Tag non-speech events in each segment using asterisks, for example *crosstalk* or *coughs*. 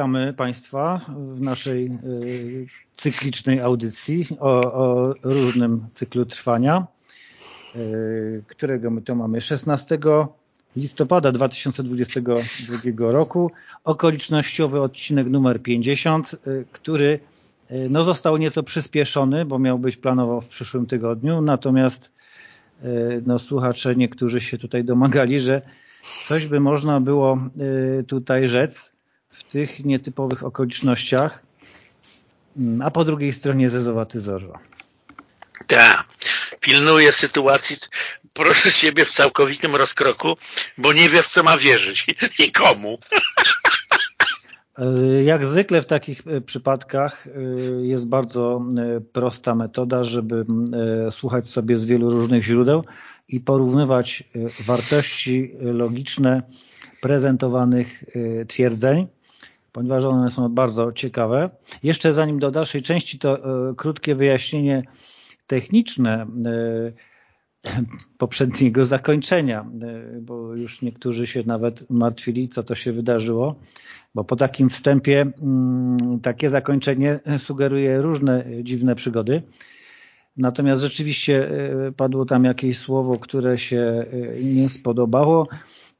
Y, witamy Państwa w naszej y, cyklicznej audycji o, o różnym cyklu trwania, y, którego my to mamy 16 listopada 2022 roku. Okolicznościowy odcinek numer 50, który no, został nieco przyspieszony, bo miał być planowo w przyszłym tygodniu, natomiast no, słuchacze niektórzy się tutaj domagali, że coś by można było y, tutaj rzec tych nietypowych okolicznościach, mm, a po drugiej stronie zezowaty Zorro. Tak, pilnuje sytuacji, proszę siebie w całkowitym rozkroku, bo nie wie w co ma wierzyć *laughs* i komu. Y, jak zwykle w takich y, przypadkach jest bardzo prosta metoda, żeby słuchać sobie z wielu różnych źródeł i porównywać wartości logiczne prezentowanych twierdzeń, ponieważ one są bardzo ciekawe. Jeszcze zanim do dalszej części, to y, krótkie wyjaśnienie techniczne *clears throat* poprzedniego zakończenia, bo już niektórzy się nawet martwili, co to się wydarzyło, bo po takim wstępie mm, takie zakończenie sugeruje różne dziwne przygody. Natomiast rzeczywiście e, padło tam jakieś słowo, które się e, nie spodobało.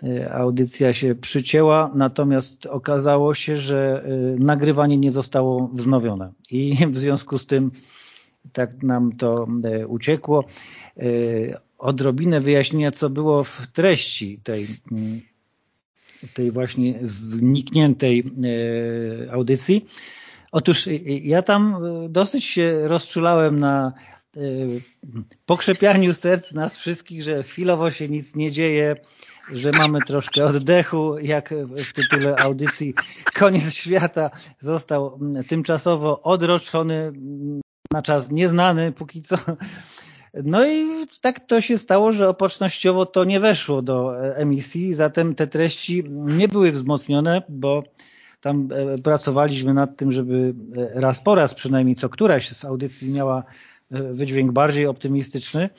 E, audycja się przycięła, natomiast okazało się, że nagrywanie nie zostało wznowione. I w związku z tym tak nam to uciekło. Odrobinę wyjaśnienia, co było w treści tej, mm, tej właśnie znikniętej audycji. Otóż ja tam dosyć się rozczulałem na Y, pokrzepianiu serc nas wszystkich, że chwilowo się nic nie dzieje, że mamy troszkę oddechu, jak w tytule audycji Koniec Świata został tymczasowo odroczony na czas nieznany póki co. No i tak to się stało, że opocznościowo to nie weszło do emisji, zatem te treści nie były wzmocnione, bo tam e, pracowaliśmy nad tym, żeby e, raz po raz przynajmniej co któraś z audycji miała wydźwięk bardziej optymistyczny, e,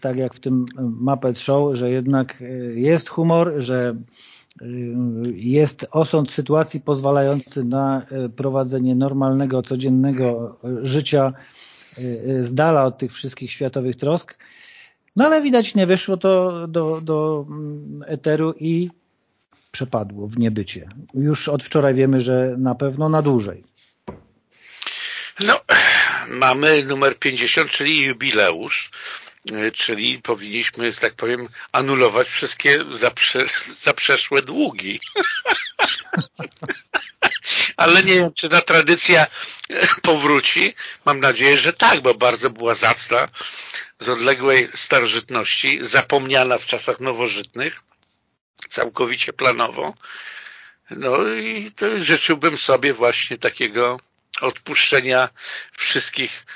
tak jak w tym Muppet Show, że jednak e, jest humor, że e, jest osąd sytuacji pozwalający na prowadzenie normalnego, codziennego życia z dala od tych wszystkich światowych trosk. No ale widać nie wyszło to do, do mm, eteru i przepadło w niebycie. Już od wczoraj wiemy, że na pewno na dłużej. No, mamy numer 50, czyli jubileusz, czyli powinniśmy, że tak powiem, anulować wszystkie zaprze zaprzeszłe długi. *laughs* Ale nie wiem, czy ta tradycja powróci. Mam nadzieję, że tak, bo bardzo była zacna z odległej starożytności, zapomniana w czasach nowożytnych, całkowicie planowo. No i życzyłbym sobie właśnie takiego odpuszczenia wszystkich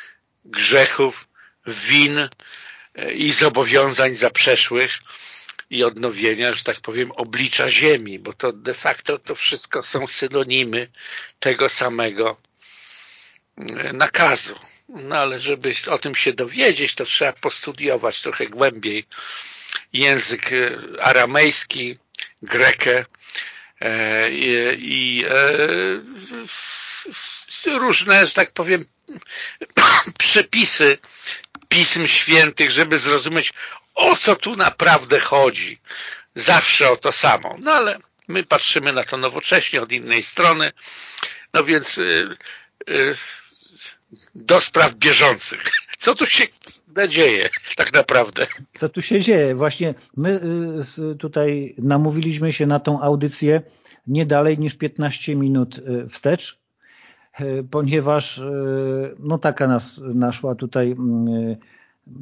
grzechów, win e, i zobowiązań zaprzeszłych i odnowienia, że tak powiem, oblicza ziemi, bo to de facto to wszystko są synonimy tego samego e, nakazu. No ale żeby o tym się dowiedzieć, to trzeba postudiować trochę głębiej język e, aramejski, grekę i, i różne, że tak powiem, *coughs* przepisy Pism Świętych, żeby zrozumieć, o co tu naprawdę chodzi. Zawsze o to samo. No ale my patrzymy na to nowocześnie, od innej strony. No więc y, y, do spraw bieżących. *laughs* Co tu się dzieje tak naprawdę? Co tu się dzieje? Właśnie my y, tutaj namówiliśmy się na tą audycję nie dalej niż 15 minut wstecz, ponieważ e, no taka nas naszła tutaj mm, e,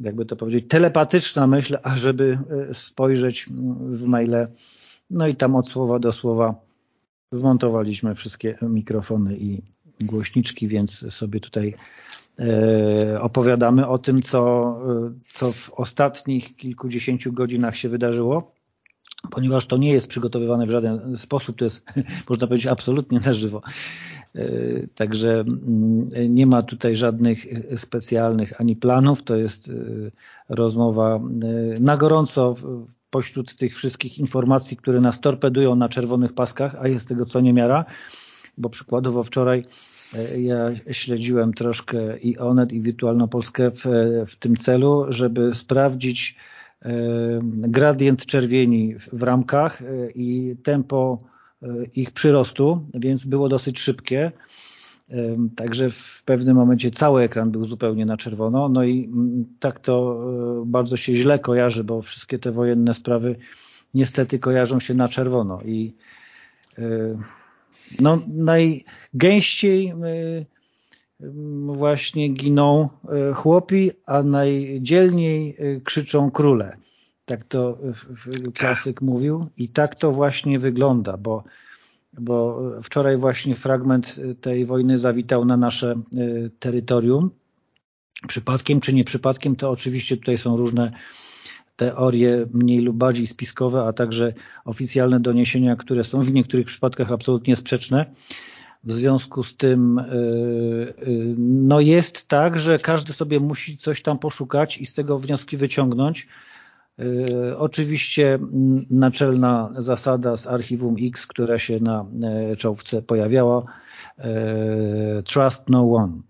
jakby to powiedzieć, telepatyczna myśl, ażeby spojrzeć w maile. No i tam od słowa do słowa zmontowaliśmy wszystkie mikrofony i głośniczki, więc sobie tutaj opowiadamy o tym, co, co w ostatnich kilkudziesięciu godzinach się wydarzyło, ponieważ to nie jest przygotowywane w żaden sposób, to jest, *laughs* można powiedzieć, absolutnie na żywo. E, także mm, nie ma tutaj żadnych specjalnych ani planów, to jest e, rozmowa e, na gorąco pośród tych wszystkich informacji, które nas torpedują na czerwonych paskach, a jest tego co niemiara, bo przykładowo wczoraj ja śledziłem troszkę i Onet, i Wirtualną Polskę w, w tym celu, żeby sprawdzić gradient czerwieni w ramkach i tempo ich przyrostu, więc było dosyć szybkie. Także w pewnym momencie cały ekran był zupełnie na czerwono. No i tak to e, bardzo się źle kojarzy, bo wszystkie te wojenne sprawy niestety kojarzą się na czerwono. I e, no, najgęściej e, właśnie giną chłopi, a najdzielniej krzyczą króle. Tak to klasyk mówił i tak to właśnie wygląda, bo bo wczoraj właśnie fragment tej wojny zawitał na nasze terytorium. Przypadkiem czy nie przypadkiem, to oczywiście tutaj są różne teorie mniej lub bardziej spiskowe, a także oficjalne doniesienia, które są w niektórych przypadkach absolutnie sprzeczne. W związku z tym y, y, no jest tak, że każdy sobie musi coś tam poszukać i z tego wnioski wyciągnąć. E, oczywiście naczelna zasada z archiwum X, która się na e, czołówce pojawiała, e, trust no one,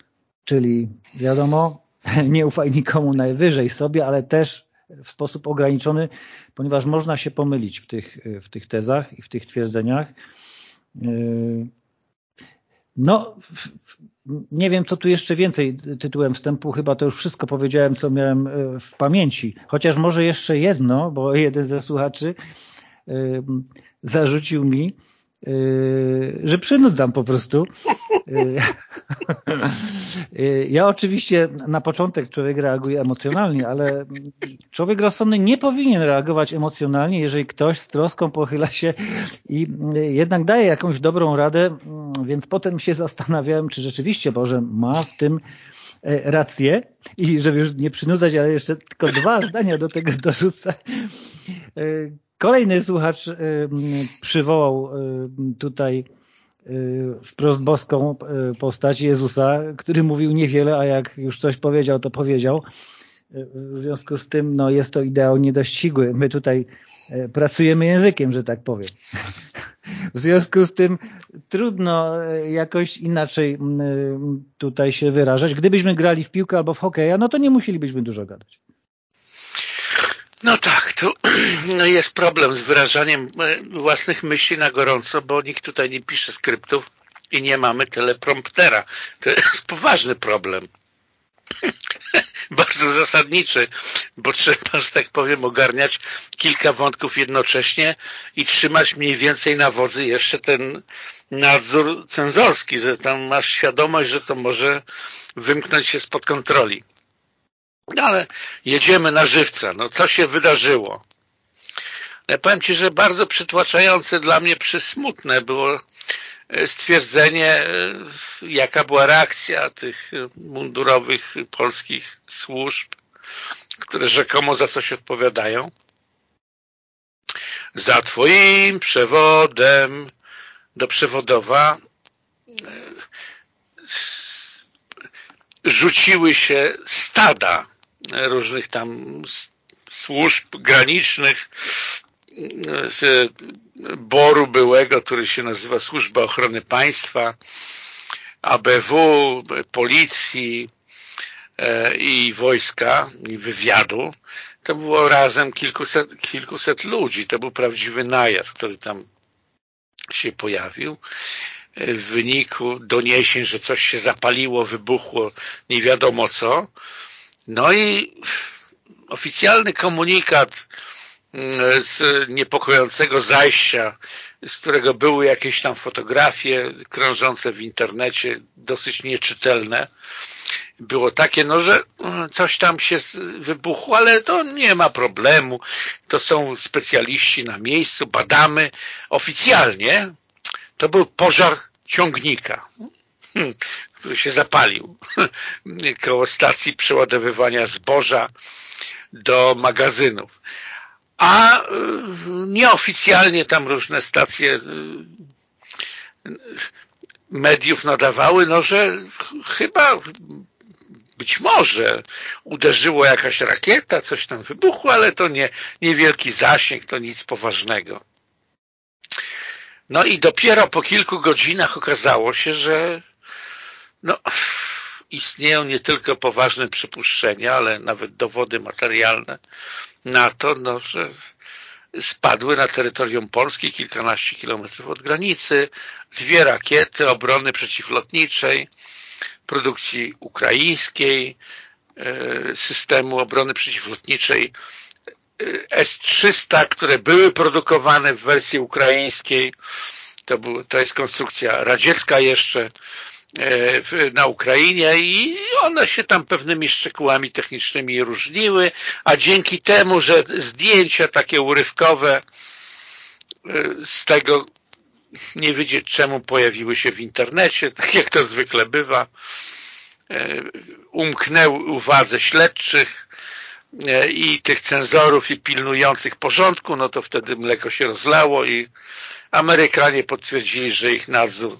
czyli wiadomo, *laughs* nie ufaj nikomu najwyżej sobie, ale też w sposób ograniczony, ponieważ można się pomylić w tych, w tych tezach i w tych twierdzeniach. No, nie wiem, co tu jeszcze więcej tytułem wstępu. Chyba to już wszystko powiedziałem, co miałem e, w pamięci. Chociaż może jeszcze jedno, bo *laughs* jeden ze słuchaczy e, zarzucił mi, że przynudzam po prostu. Yy, *laughs* yy, ja oczywiście na początek człowiek reaguje emocjonalnie, ale człowiek rozsądny nie powinien reagować emocjonalnie, jeżeli ktoś z troską pochyla się i jednak daje jakąś dobrą radę, więc potem się zastanawiałem, czy rzeczywiście Boże ma w tym rację i żeby już nie przynudzać, ale jeszcze tylko dwa zdania do tego dorzucę Kolejny słuchacz przywołał tutaj y, wprost boską y, postać Jezusa, który mówił niewiele, a jak już coś powiedział, to powiedział. Y, w związku z tym no, jest to ideał niedościgły. My tutaj pracujemy językiem, że tak powiem. W związku z tym trudno jakoś inaczej tutaj się wyrażać. Gdybyśmy grali w piłkę albo w hokeja, no to nie musielibyśmy dużo gadać. No tak, tu *clears throat* no jest problem z wyrażaniem e, własnych myśli na gorąco, bo nikt tutaj nie pisze skryptów i nie mamy telepromptera. To jest poważny problem. *laughs* Bardzo zasadniczy, bo trzeba, że tak powiem, ogarniać kilka wątków jednocześnie i trzymać mniej więcej na wodzy jeszcze ten nadzór cenzorski, że tam masz świadomość, że to może wymknąć się spod kontroli. No ale jedziemy na żywca. No co się wydarzyło? Ja powiem Ci, że bardzo przytłaczające dla mnie przysmutne było e, stwierdzenie, e, jaka była reakcja tych mundurowych polskich służb, które rzekomo za coś odpowiadają. Za Twoim przewodem do przewodowa e, rzuciły się stada różnych tam służb granicznych z Boru byłego, który się nazywa Służba Ochrony Państwa, ABW, policji e, i wojska, i wywiadu. To było razem kilkuset, kilkuset ludzi. To był prawdziwy najazd, który tam się pojawił w wyniku doniesień, że coś się zapaliło, wybuchło, nie wiadomo co. No i oficjalny komunikat mm, z niepokojącego zajścia, z którego były jakieś tam fotografie krążące w internecie, dosyć nieczytelne, było takie, no, że mm, coś tam się wybuchło, ale to nie ma problemu. To są specjaliści na miejscu, badamy oficjalnie. To był pożar ciągnika. Hmm który się zapalił *laughs* koło stacji przeładowywania zboża do magazynów. A y, nieoficjalnie tam różne stacje y, mediów nadawały, no że chyba być może uderzyło jakaś rakieta, coś tam wybuchło, ale to nie niewielki zasięg, to nic poważnego. No i dopiero po kilku godzinach okazało się, że no, istnieją nie tylko poważne przypuszczenia, ale nawet dowody materialne na to, no, że spadły na terytorium Polski kilkanaście kilometrów od granicy dwie rakiety obrony przeciwlotniczej produkcji ukraińskiej, e, systemu obrony przeciwlotniczej e, S-300, które były produkowane w wersji ukraińskiej. To, był, to jest konstrukcja radziecka jeszcze na Ukrainie i one się tam pewnymi szczegółami technicznymi różniły, a dzięki temu, że zdjęcia takie urywkowe z tego nie wiedzieć czemu pojawiły się w internecie, *laughs* tak jak to zwykle bywa. E, umknęły uwadze śledczych e, i tych cenzorów i pilnujących porządku, no to wtedy mleko się rozlało i Amerykanie potwierdzili, że ich nadzór e,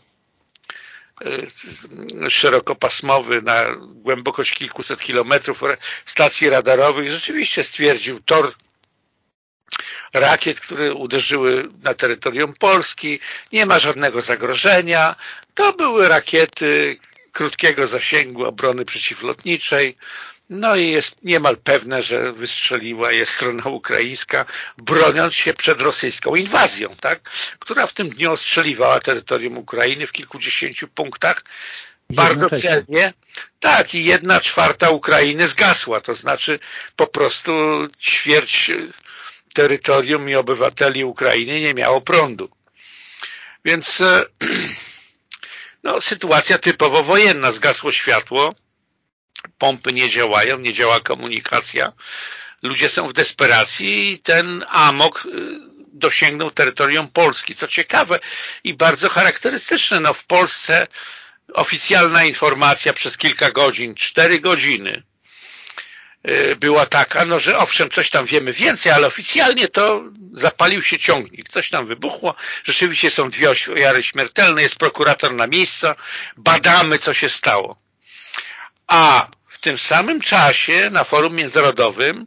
szerokopasmowy na głębokość kilkuset kilometrów stacji radarowych. Rzeczywiście stwierdził tor rakiet, które uderzyły na terytorium Polski, nie ma żadnego zagrożenia. To były rakiety krótkiego zasięgu obrony przeciwlotniczej, no i jest niemal pewne, że wystrzeliła je strona ukraińska, broniąc się przed rosyjską inwazją, tak? która w tym dniu ostrzeliwała terytorium Ukrainy w kilkudziesięciu punktach, bardzo celnie. Tak, i jedna czwarta Ukrainy zgasła, to znaczy po prostu ćwierć terytorium i obywateli Ukrainy nie miało prądu. Więc e, *clears throat* no, sytuacja typowo wojenna. Zgasło światło, pompy nie działają, nie działa komunikacja, ludzie są w desperacji i ten amok e, dosięgnął terytorium Polski. Co ciekawe i bardzo charakterystyczne, no w Polsce oficjalna informacja przez kilka godzin, cztery godziny Y, była taka, no że owszem, coś tam wiemy więcej, ale oficjalnie to zapalił się ciągnik, coś tam wybuchło, rzeczywiście są dwie ofiary śmiertelne, jest prokurator na miejscu, badamy, co się stało. A tym samym czasie na forum międzynarodowym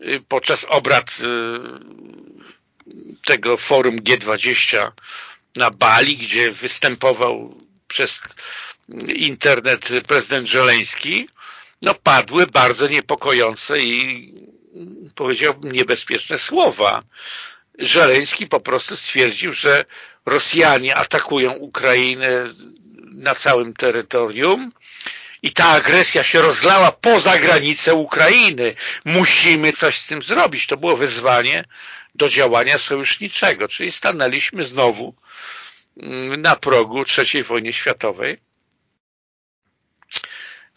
y, podczas obrad y, tego forum G20 na Bali, gdzie występował przez internet prezydent Żeleński, no padły bardzo niepokojące i powiedziałbym niebezpieczne słowa. Żeleński po prostu stwierdził, że Rosjanie atakują Ukrainę na całym terytorium i ta agresja się rozlała poza granicę Ukrainy. Musimy coś z tym zrobić. To było wyzwanie do działania sojuszniczego, czyli stanęliśmy znowu na progu III wojny światowej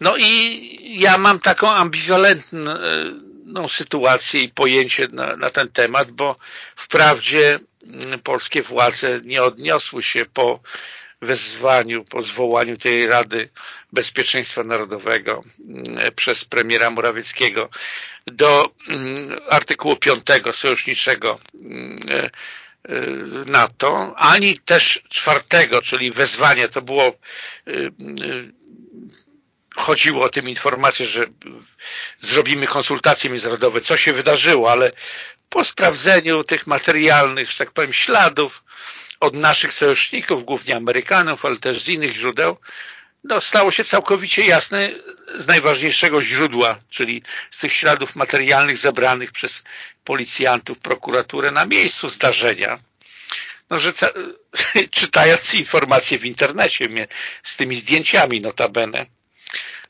no i ja mam taką ambiwalentną sytuację i pojęcie na, na ten temat, bo wprawdzie mm, polskie władze nie odniosły się po wezwaniu, po zwołaniu tej Rady Bezpieczeństwa Narodowego mm, przez premiera Morawieckiego do mm, artykułu 5 sojuszniczego e, e, NATO, ani też czwartego, czyli wezwanie, to było e, chodziło o tym informację, że zrobimy konsultacje międzynarodowe, co się wydarzyło, ale po sprawdzeniu tych materialnych, że tak powiem, śladów od naszych sojuszników, głównie Amerykanów, ale też z innych źródeł, no, stało się całkowicie jasne z najważniejszego źródła, czyli z tych śladów materialnych zebranych przez policjantów, prokuraturę na miejscu zdarzenia, no, że *laughs* czytając informacje w internecie z tymi zdjęciami notabene,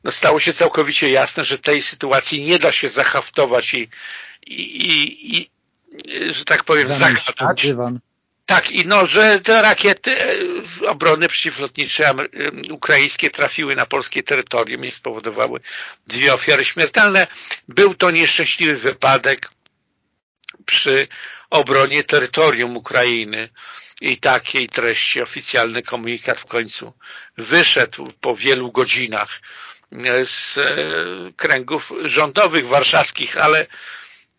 no stało się całkowicie jasne, że tej sytuacji nie da się zahaftować i, i, i, i że tak powiem, zagadać. Tak, i no, że te rakiety e, obrony przeciwlotnicze ukraińskie trafiły na polskie terytorium i spowodowały dwie ofiary śmiertelne. Był to nieszczęśliwy wypadek przy obronie terytorium Ukrainy i takiej treści oficjalny komunikat w końcu wyszedł po wielu godzinach z e, kręgów rządowych warszawskich, ale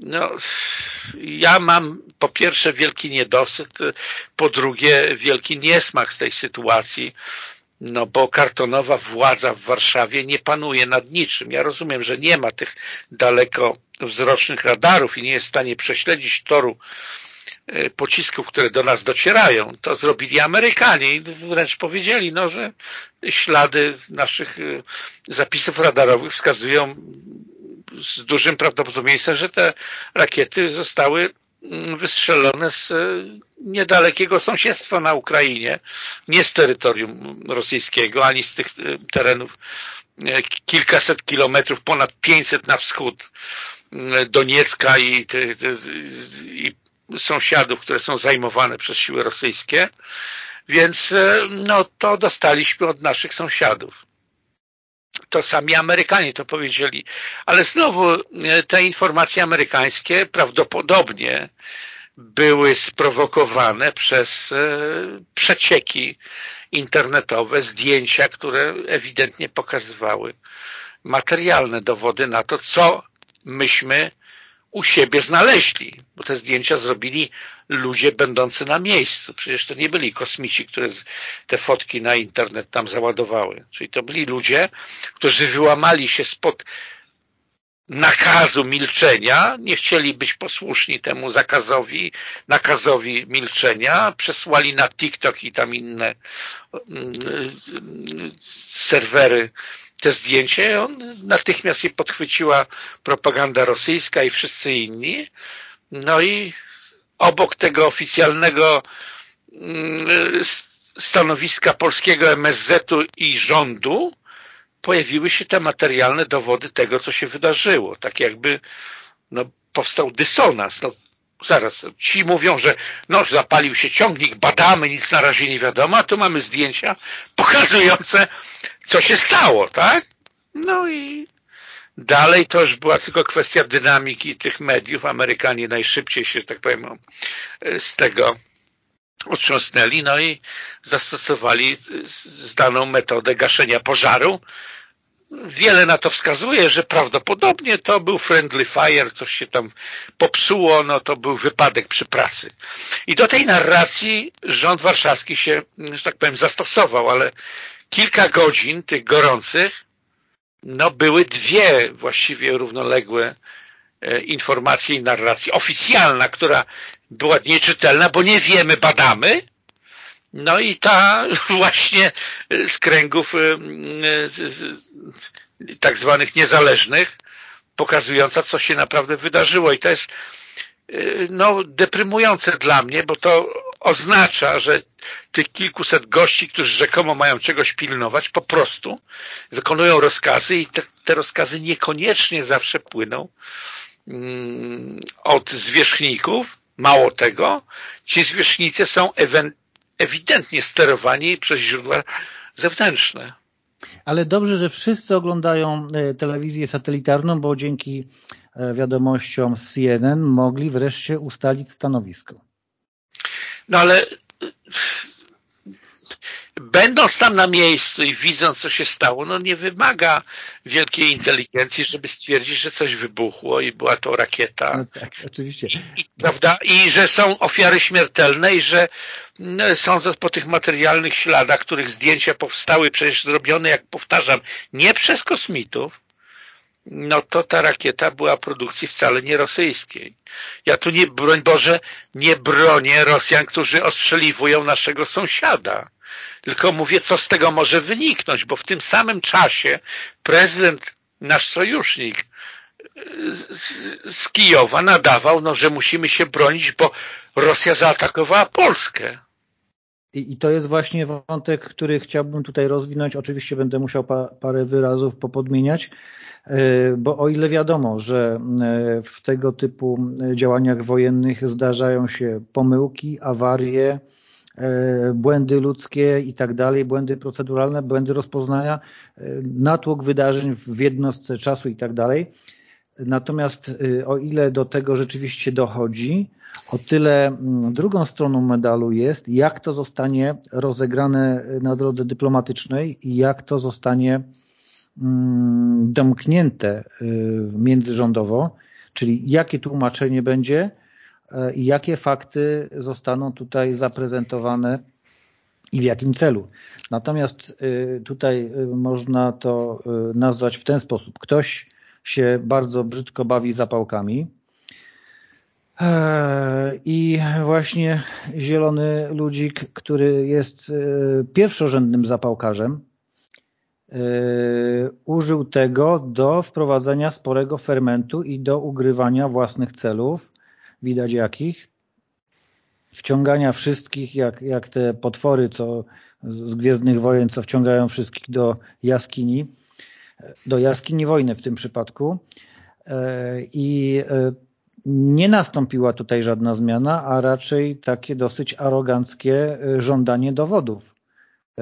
no, ja mam po pierwsze wielki niedosyt, po drugie wielki niesmak z tej sytuacji, no bo kartonowa władza w Warszawie nie panuje nad niczym. Ja rozumiem, że nie ma tych dalekowzrocznych radarów i nie jest w stanie prześledzić toru e, pocisków, które do nas docierają. To zrobili Amerykanie i wręcz powiedzieli, no, że ślady naszych e, zapisów radarowych wskazują z dużym prawdopodobieństwem, że te rakiety zostały mm, wystrzelone z e, niedalekiego sąsiedztwa na Ukrainie, nie z terytorium rosyjskiego, ani z tych e, terenów e, kilkaset kilometrów, ponad 500 na wschód Doniecka i, i sąsiadów, które są zajmowane przez siły rosyjskie, więc no, to dostaliśmy od naszych sąsiadów to sami Amerykanie to powiedzieli. Ale znowu e, te informacje amerykańskie prawdopodobnie były sprowokowane przez e, przecieki internetowe, zdjęcia, które ewidentnie pokazywały materialne dowody na to, co myśmy u siebie znaleźli, bo te zdjęcia zrobili ludzie będący na miejscu. Przecież to nie byli kosmici, które te fotki na internet tam załadowały. Czyli to byli ludzie, którzy wyłamali się spod nakazu milczenia, nie chcieli być posłuszni temu zakazowi, nakazowi milczenia, przesłali na TikTok i tam inne mm, serwery te zdjęcie, on natychmiast je podchwyciła propaganda rosyjska i wszyscy inni. No i obok tego oficjalnego mm, stanowiska polskiego MSZ-u i rządu pojawiły się te materialne dowody tego, co się wydarzyło. Tak jakby no, powstał dysonans. No, zaraz, ci mówią, że no, zapalił się ciągnik, badamy, nic na razie nie wiadomo, a tu mamy zdjęcia pokazujące, co się stało, tak? No i dalej to już była tylko kwestia dynamiki tych mediów. Amerykanie najszybciej się, tak powiem, z tego otrząsnęli, no i zastosowali zdaną metodę gaszenia pożaru, wiele na to wskazuje, że prawdopodobnie to był friendly fire, coś się tam popsuło, no to był wypadek przy pracy. I do tej narracji rząd warszawski się, że tak powiem, zastosował, ale kilka godzin tych gorących, no były dwie właściwie równoległe e, informacje i narracji. Oficjalna, która była nieczytelna, bo nie wiemy, badamy, no i ta *laughs* właśnie z kręgów y, y, tak zwanych niezależnych, pokazująca, co się naprawdę wydarzyło. I to jest no, deprymujące dla mnie, bo to oznacza, że tych kilkuset gości, którzy rzekomo mają czegoś pilnować, po prostu wykonują rozkazy i te, te rozkazy niekoniecznie zawsze płyną od zwierzchników. Mało tego, ci zwierzchnicy są ewidentnie sterowani przez źródła zewnętrzne. Ale dobrze, że wszyscy oglądają e, telewizję satelitarną, bo dzięki e, wiadomościom z CNN mogli wreszcie ustalić stanowisko. No ale będąc tam na miejscu i widząc, co się stało, no nie wymaga wielkiej inteligencji, żeby stwierdzić, że coś wybuchło i była to rakieta. No tak, oczywiście. I, prawda? I że są ofiary śmiertelne i że no, sądząc po tych materialnych śladach, których zdjęcia powstały, przecież zrobione, jak powtarzam, nie przez kosmitów, no to ta rakieta była produkcji wcale nie rosyjskiej. Ja tu nie, broń Boże, nie bronię Rosjan, którzy ostrzeliwują naszego sąsiada. Tylko mówię, co z tego może wyniknąć, bo w tym samym czasie prezydent, nasz sojusznik z, z Kijowa nadawał, no, że musimy się bronić, bo Rosja zaatakowała Polskę. I, to jest właśnie wątek, który chciałbym tutaj rozwinąć. Oczywiście będę musiał pa, parę wyrazów popodmieniać, e, bo o ile wiadomo, że e, w tego typu działaniach wojennych zdarzają się pomyłki, awarie, błędy ludzkie i tak dalej, błędy proceduralne, błędy rozpoznania, e, natłok wydarzeń w jednostce czasu i tak dalej. Natomiast e, o ile do tego rzeczywiście dochodzi, o tyle mm, drugą stroną medalu jest, jak to zostanie rozegrane na drodze dyplomatycznej i jak to zostanie mm, domknięte międzyrządowo, czyli jakie tłumaczenie będzie, i jakie fakty zostaną tutaj zaprezentowane i w jakim celu. Natomiast tutaj można to nazwać w ten sposób. Ktoś się bardzo brzydko bawi zapałkami, i właśnie zielony ludzik, który jest pierwszorzędnym zapałkarzem, użył tego do wprowadzenia sporego fermentu i do ugrywania własnych celów, widać jakich, wciągania wszystkich, jak, jak te potwory co z Gwiezdnych Wojen, co wciągają wszystkich do jaskini, do jaskini wojny w tym przypadku. I nie nastąpiła tutaj żadna zmiana, a raczej takie dosyć aroganckie żądanie dowodów.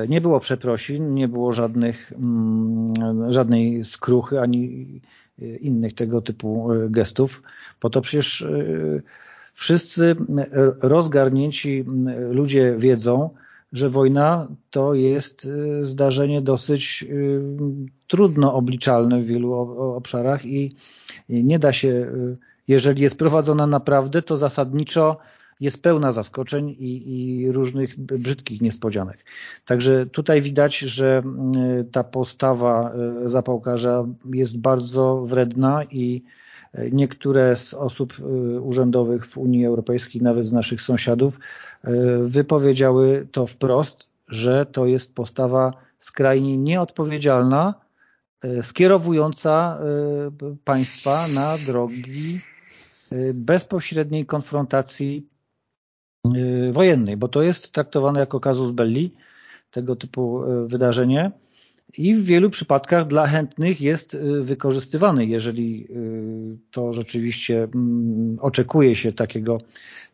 Nie było przeprosin, nie było żadnych, mm, żadnej skruchy ani innych tego typu gestów, bo to przecież wszyscy rozgarnięci ludzie wiedzą, że wojna to jest zdarzenie dosyć trudno obliczalne w wielu obszarach i nie da się, jeżeli jest prowadzona naprawdę, to zasadniczo jest pełna zaskoczeń i, i, różnych brzydkich niespodzianek. Także tutaj widać, że ta postawa zapałkarza jest bardzo wredna i niektóre z osób urzędowych w Unii Europejskiej, nawet z naszych sąsiadów, wypowiedziały to wprost, że to jest postawa skrajnie nieodpowiedzialna, skierowująca państwa na drogi bezpośredniej konfrontacji wojennej, bo to jest traktowane jako kazus belli, tego typu wydarzenie i w wielu przypadkach dla chętnych jest wykorzystywany, jeżeli to rzeczywiście oczekuje się takiego,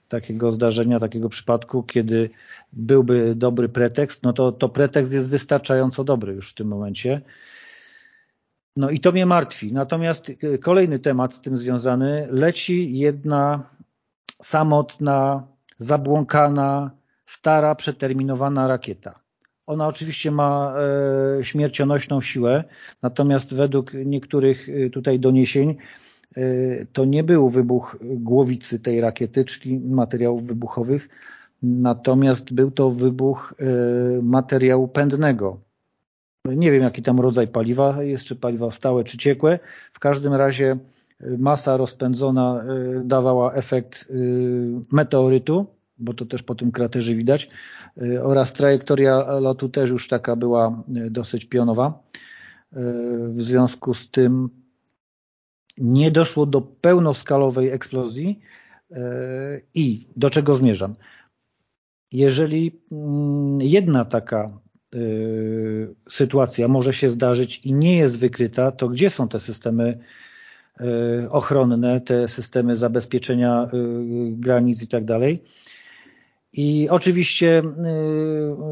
takiego zdarzenia, takiego przypadku, kiedy byłby dobry pretekst, no to, to pretekst jest wystarczająco dobry już w tym momencie. No i to mnie martwi. Natomiast kolejny temat z tym związany, leci jedna samotna, zabłąkana, stara, przeterminowana rakieta. Ona oczywiście ma e, śmiercionośną siłę, natomiast według niektórych tutaj doniesień e, to nie był wybuch głowicy tej rakiety, czyli materiałów wybuchowych, natomiast był to wybuch e, materiału pędnego. Nie wiem, jaki tam rodzaj paliwa jest, czy paliwa stałe, czy ciekłe. W każdym razie masa rozpędzona dawała efekt meteorytu, bo to też po tym kraterze widać, oraz trajektoria lotu też już taka była dosyć pionowa. W związku z tym nie doszło do pełnoskalowej eksplozji i do czego zmierzam? Jeżeli jedna taka sytuacja może się zdarzyć i nie jest wykryta, to gdzie są te systemy ochronne, te systemy zabezpieczenia granic i tak dalej? I oczywiście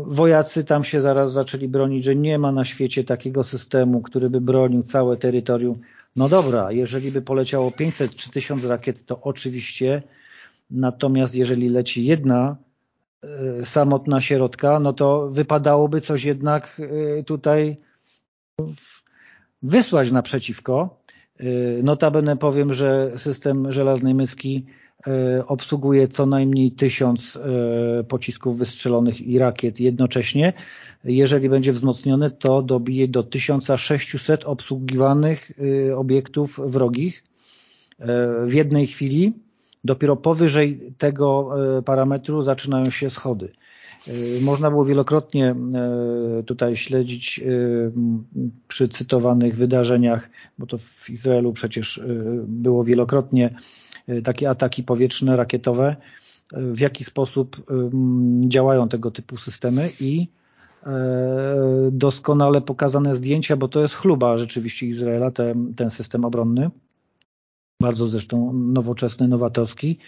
wojacy tam się zaraz zaczęli bronić, że nie ma na świecie takiego systemu, który by bronił całe terytorium. No dobra, jeżeli by poleciało 500 czy 1000 rakiet, to oczywiście, natomiast jeżeli leci jedna samotna środka, no to wypadałoby coś jednak tutaj wysłać naprzeciwko. Notabene powiem, że system żelaznej myski obsługuje co najmniej tysiąc pocisków wystrzelonych i rakiet jednocześnie. Jeżeli będzie wzmocniony, to dobije do 1600 obsługiwanych obiektów wrogich w jednej chwili Dopiero powyżej tego parametru zaczynają się schody. E, można było wielokrotnie e, tutaj śledzić przy cytowanych wydarzeniach, bo to w Izraelu przecież było wielokrotnie takie ataki powietrzne, rakietowe, w jaki sposób działają tego typu systemy i doskonale pokazane zdjęcia, bo to jest chluba rzeczywiście Izraela, ten, ten system obronny bardzo zresztą nowoczesny, nowatorski,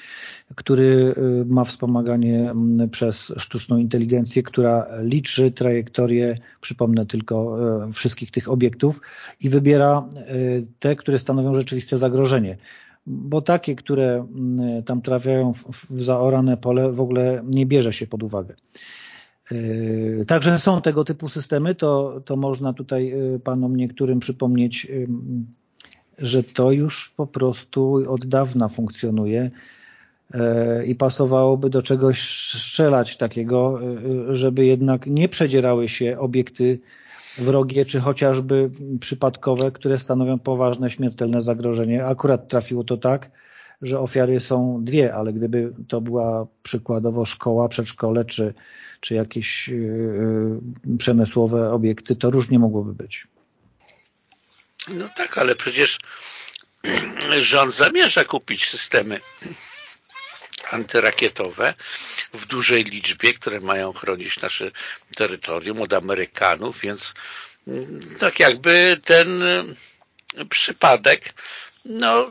który y, ma wspomaganie mm, przez sztuczną inteligencję, która liczy trajektorię, przypomnę tylko, y, wszystkich tych obiektów i wybiera y, te, które stanowią rzeczywiste zagrożenie. Bo takie, które tam trafiają w zaorane pole w ogóle nie bierze się pod uwagę. Także są tego typu systemy, to, to można tutaj panom niektórym przypomnieć że to już po prostu od dawna funkcjonuje. i pasowałoby do czegoś strzelać takiego, żeby jednak nie przedzierały się obiekty wrogie, czy chociażby przypadkowe, które stanowią poważne, śmiertelne zagrożenie. Akurat trafiło to tak, że ofiary są dwie, ale gdyby to była przykładowo szkoła, przedszkole, czy, czy jakieś yy, przemysłowe obiekty, to różnie mogłoby być. No tak, ale przecież *clears throat* rząd zamierza kupić systemy antyrakietowe w dużej liczbie, które mają chronić nasze terytorium od Amerykanów, więc mm, tak jakby ten przypadek no,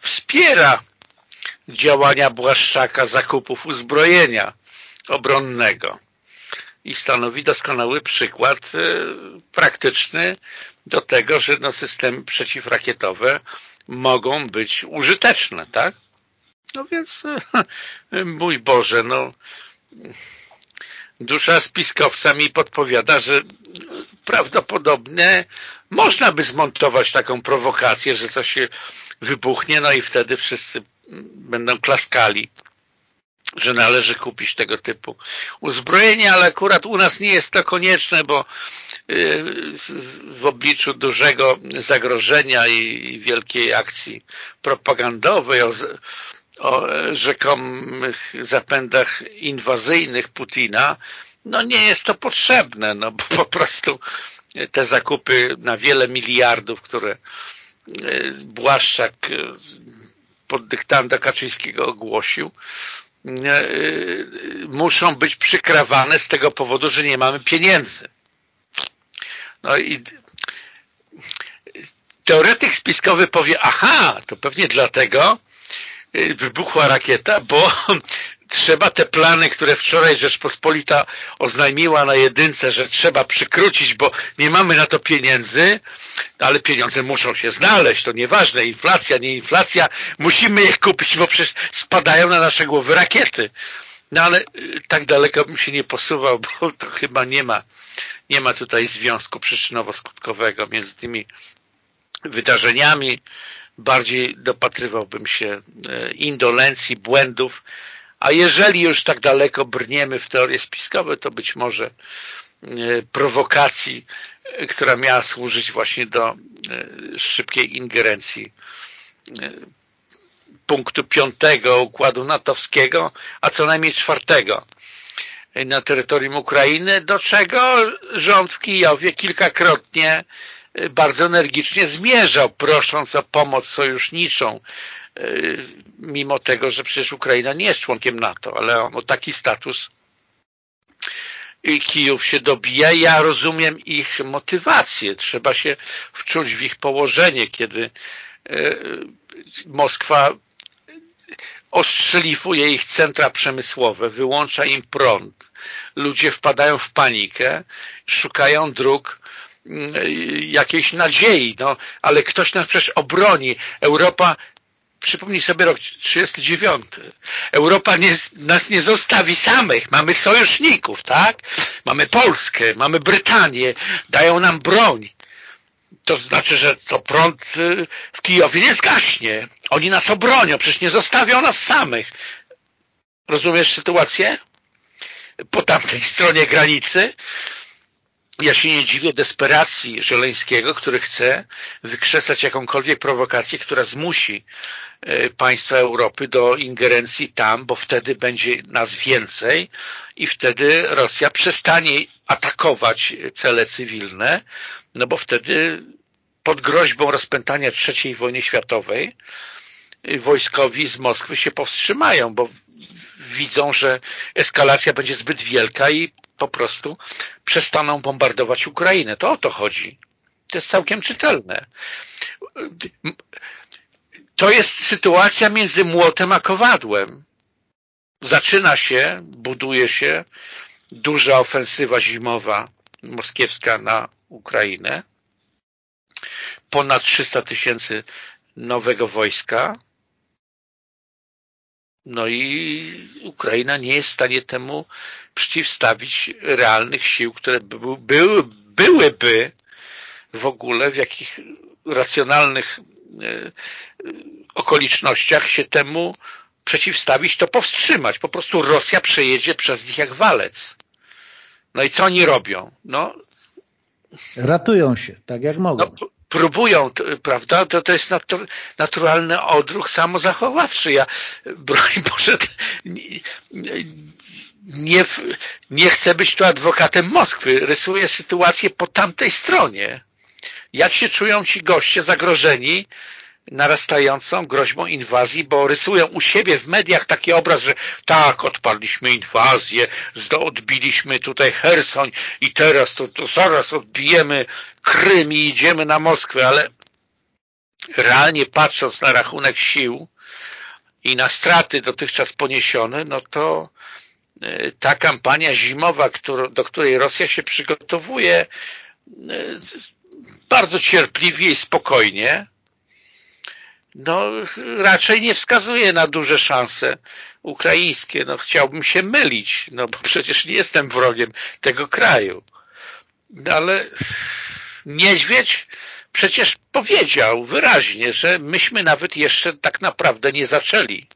wspiera działania Błaszczaka zakupów uzbrojenia obronnego i stanowi doskonały przykład y, praktyczny do tego, że no, systemy przeciwrakietowe mogą być użyteczne, tak? No więc, *laughs* mój Boże, no dusza spiskowca mi podpowiada, że prawdopodobnie można by zmontować taką prowokację, że coś wybuchnie, no i wtedy wszyscy będą klaskali, że należy kupić tego typu uzbrojenie, ale akurat u nas nie jest to konieczne, bo y, w obliczu dużego zagrożenia i wielkiej akcji propagandowej o, o rzekomych zapędach inwazyjnych Putina, no nie jest to potrzebne, no bo po prostu te zakupy na wiele miliardów, które e, Błaszczak pod dyktanda Kaczyńskiego ogłosił, muszą być przykrawane z tego powodu, że nie mamy pieniędzy. No i teoretyk spiskowy powie, aha, to pewnie dlatego wybuchła rakieta, bo trzeba te plany, które wczoraj Rzeczpospolita oznajmiła na jedynce, że trzeba przykrócić, bo nie mamy na to pieniędzy, ale pieniądze muszą się znaleźć, to nieważne, inflacja, nie inflacja, musimy ich kupić, bo przecież spadają na nasze głowy rakiety. No ale y, tak daleko bym się nie posuwał, *laughs* bo to chyba nie ma, nie ma tutaj związku przyczynowo-skutkowego między tymi wydarzeniami. Bardziej dopatrywałbym się y, indolencji, błędów, a jeżeli już tak daleko brniemy w teorie spiskowe, to być może e, prowokacji, e, która miała służyć właśnie do e, szybkiej ingerencji punktu piątego układu natowskiego, a co najmniej czwartego na terytorium Ukrainy, do czego rząd w Kijowie kilkakrotnie bardzo energicznie zmierzał, prosząc o pomoc sojuszniczą mimo tego, że przecież Ukraina nie jest członkiem NATO, ale on o taki status i Kijów się dobija. Ja rozumiem ich motywację. Trzeba się wczuć w ich położenie, kiedy y, Moskwa ostrzeliwuje ich centra przemysłowe, wyłącza im prąd. Ludzie wpadają w panikę, szukają dróg y, jakiejś nadziei, no, ale ktoś nas przecież obroni. Europa przypomnij sobie rok 39. Europa nie, nas nie zostawi samych. Mamy sojuszników, tak? Mamy Polskę, mamy Brytanię, dają nam broń. To znaczy, że to prąd y, w Kijowie nie zgaśnie. Oni nas obronią, przecież nie zostawią nas samych. Rozumiesz sytuację? Po tamtej stronie granicy ja się nie dziwię desperacji Żeleńskiego, który chce wykrzesać jakąkolwiek prowokację, która zmusi e, państwa Europy do ingerencji tam, bo wtedy będzie nas więcej i wtedy Rosja przestanie atakować cele cywilne, no bo wtedy pod groźbą rozpętania III wojny światowej wojskowi z Moskwy się powstrzymają, bo widzą, że eskalacja będzie zbyt wielka i po prostu przestaną bombardować Ukrainę. To o to chodzi. To jest całkiem czytelne. To jest sytuacja między młotem a kowadłem. Zaczyna się, buduje się duża ofensywa zimowa moskiewska na Ukrainę. Ponad 300 tysięcy nowego wojska. No i Ukraina nie jest w stanie temu przeciwstawić realnych sił, które by, były, byłyby w ogóle w jakich racjonalnych e, okolicznościach się temu przeciwstawić, to powstrzymać. Po prostu Rosja przejedzie przez nich jak walec. No i co oni robią? No, Ratują się, tak jak mogą. No, próbują, prawda? To, to jest natur, naturalny odruch samozachowawczy. Ja, broń *laughs* Boże, nie, nie, nie chcę być tu adwokatem Moskwy. Rysuję sytuację po tamtej stronie. Jak się czują ci goście zagrożeni narastającą groźbą inwazji, bo rysują u siebie w mediach taki obraz, że tak, odparliśmy inwazję, odbiliśmy tutaj Hersoń i teraz to, to zaraz odbijemy Krym i idziemy na Moskwę, ale realnie patrząc na rachunek sił i na straty dotychczas poniesione, no to e, ta kampania zimowa, do której Rosja się przygotowuje e, bardzo cierpliwie i spokojnie, no raczej nie wskazuje na duże szanse ukraińskie. No chciałbym się mylić, no bo przecież nie jestem wrogiem tego kraju. No, ale Niedźwiedź przecież powiedział wyraźnie, że myśmy nawet jeszcze tak naprawdę nie zaczęli.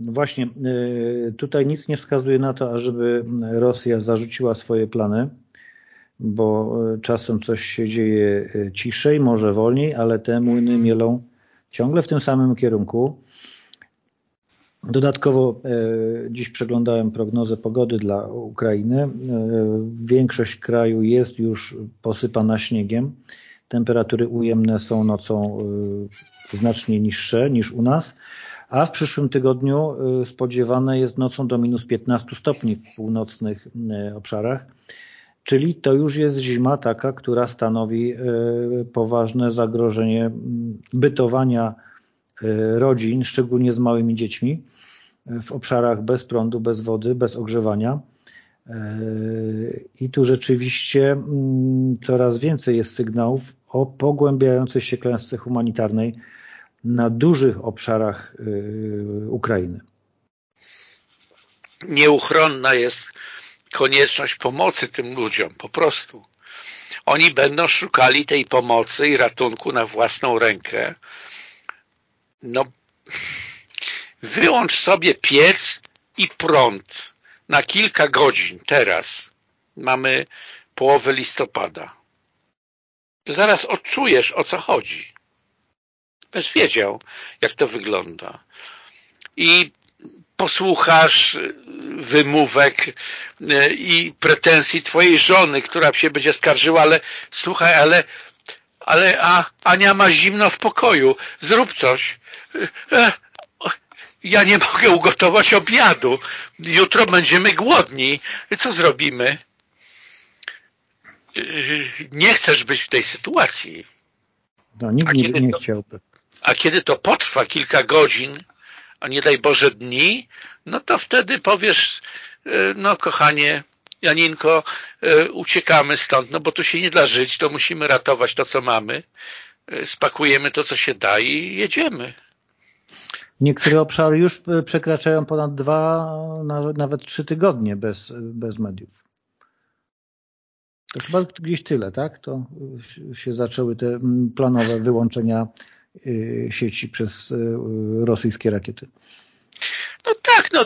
No właśnie, y, tutaj nic nie wskazuje na to, ażeby Rosja zarzuciła swoje plany bo e, czasem coś się dzieje e, ciszej, może wolniej, ale te młyny mielą ciągle w tym samym kierunku. Dodatkowo e, dziś przeglądałem prognozę pogody dla Ukrainy. Większość kraju jest już posypana śniegiem. Temperatury ujemne są nocą znacznie niższe niż u nas, a w przyszłym tygodniu spodziewane jest nocą do minus 15 stopni w północnych obszarach. Czyli to już jest zima taka, która stanowi e, poważne zagrożenie bytowania e, rodzin, szczególnie z małymi dziećmi, e, w obszarach bez prądu, bez wody, bez ogrzewania. I tu rzeczywiście coraz więcej jest sygnałów o pogłębiającej się klęsce humanitarnej na dużych obszarach Ukrainy. Nieuchronna jest konieczność pomocy tym ludziom, po prostu. Oni będą szukali tej pomocy i ratunku na własną rękę. No, wyłącz sobie piec i prąd na kilka godzin teraz. Mamy połowę listopada. To zaraz odczujesz, o co chodzi. Będziesz wiedział, jak to wygląda. I posłuchasz wymówek e, i pretensji twojej żony, która się będzie skarżyła, ale słuchaj, ale ale a, Ania ma zimno w pokoju, zrób coś. E, ja nie mogę ugotować obiadu. Jutro będziemy głodni. Co zrobimy? E, nie chcesz być w tej sytuacji. No, nikt nie, nie chciałby. A kiedy to potrwa kilka godzin, a nie daj Boże dni, no to wtedy powiesz, e, no kochanie, Janinko, e, uciekamy stąd, no bo tu się nie da żyć, to musimy ratować to, co mamy, e, spakujemy to, co się da i jedziemy. Niektóre obszary już przekraczają ponad dwa, nawet trzy tygodnie bez, bez mediów. To chyba gdzieś tyle, tak? To się zaczęły te planowe wyłączenia Y, sieci przez y, rosyjskie rakiety. No tak, no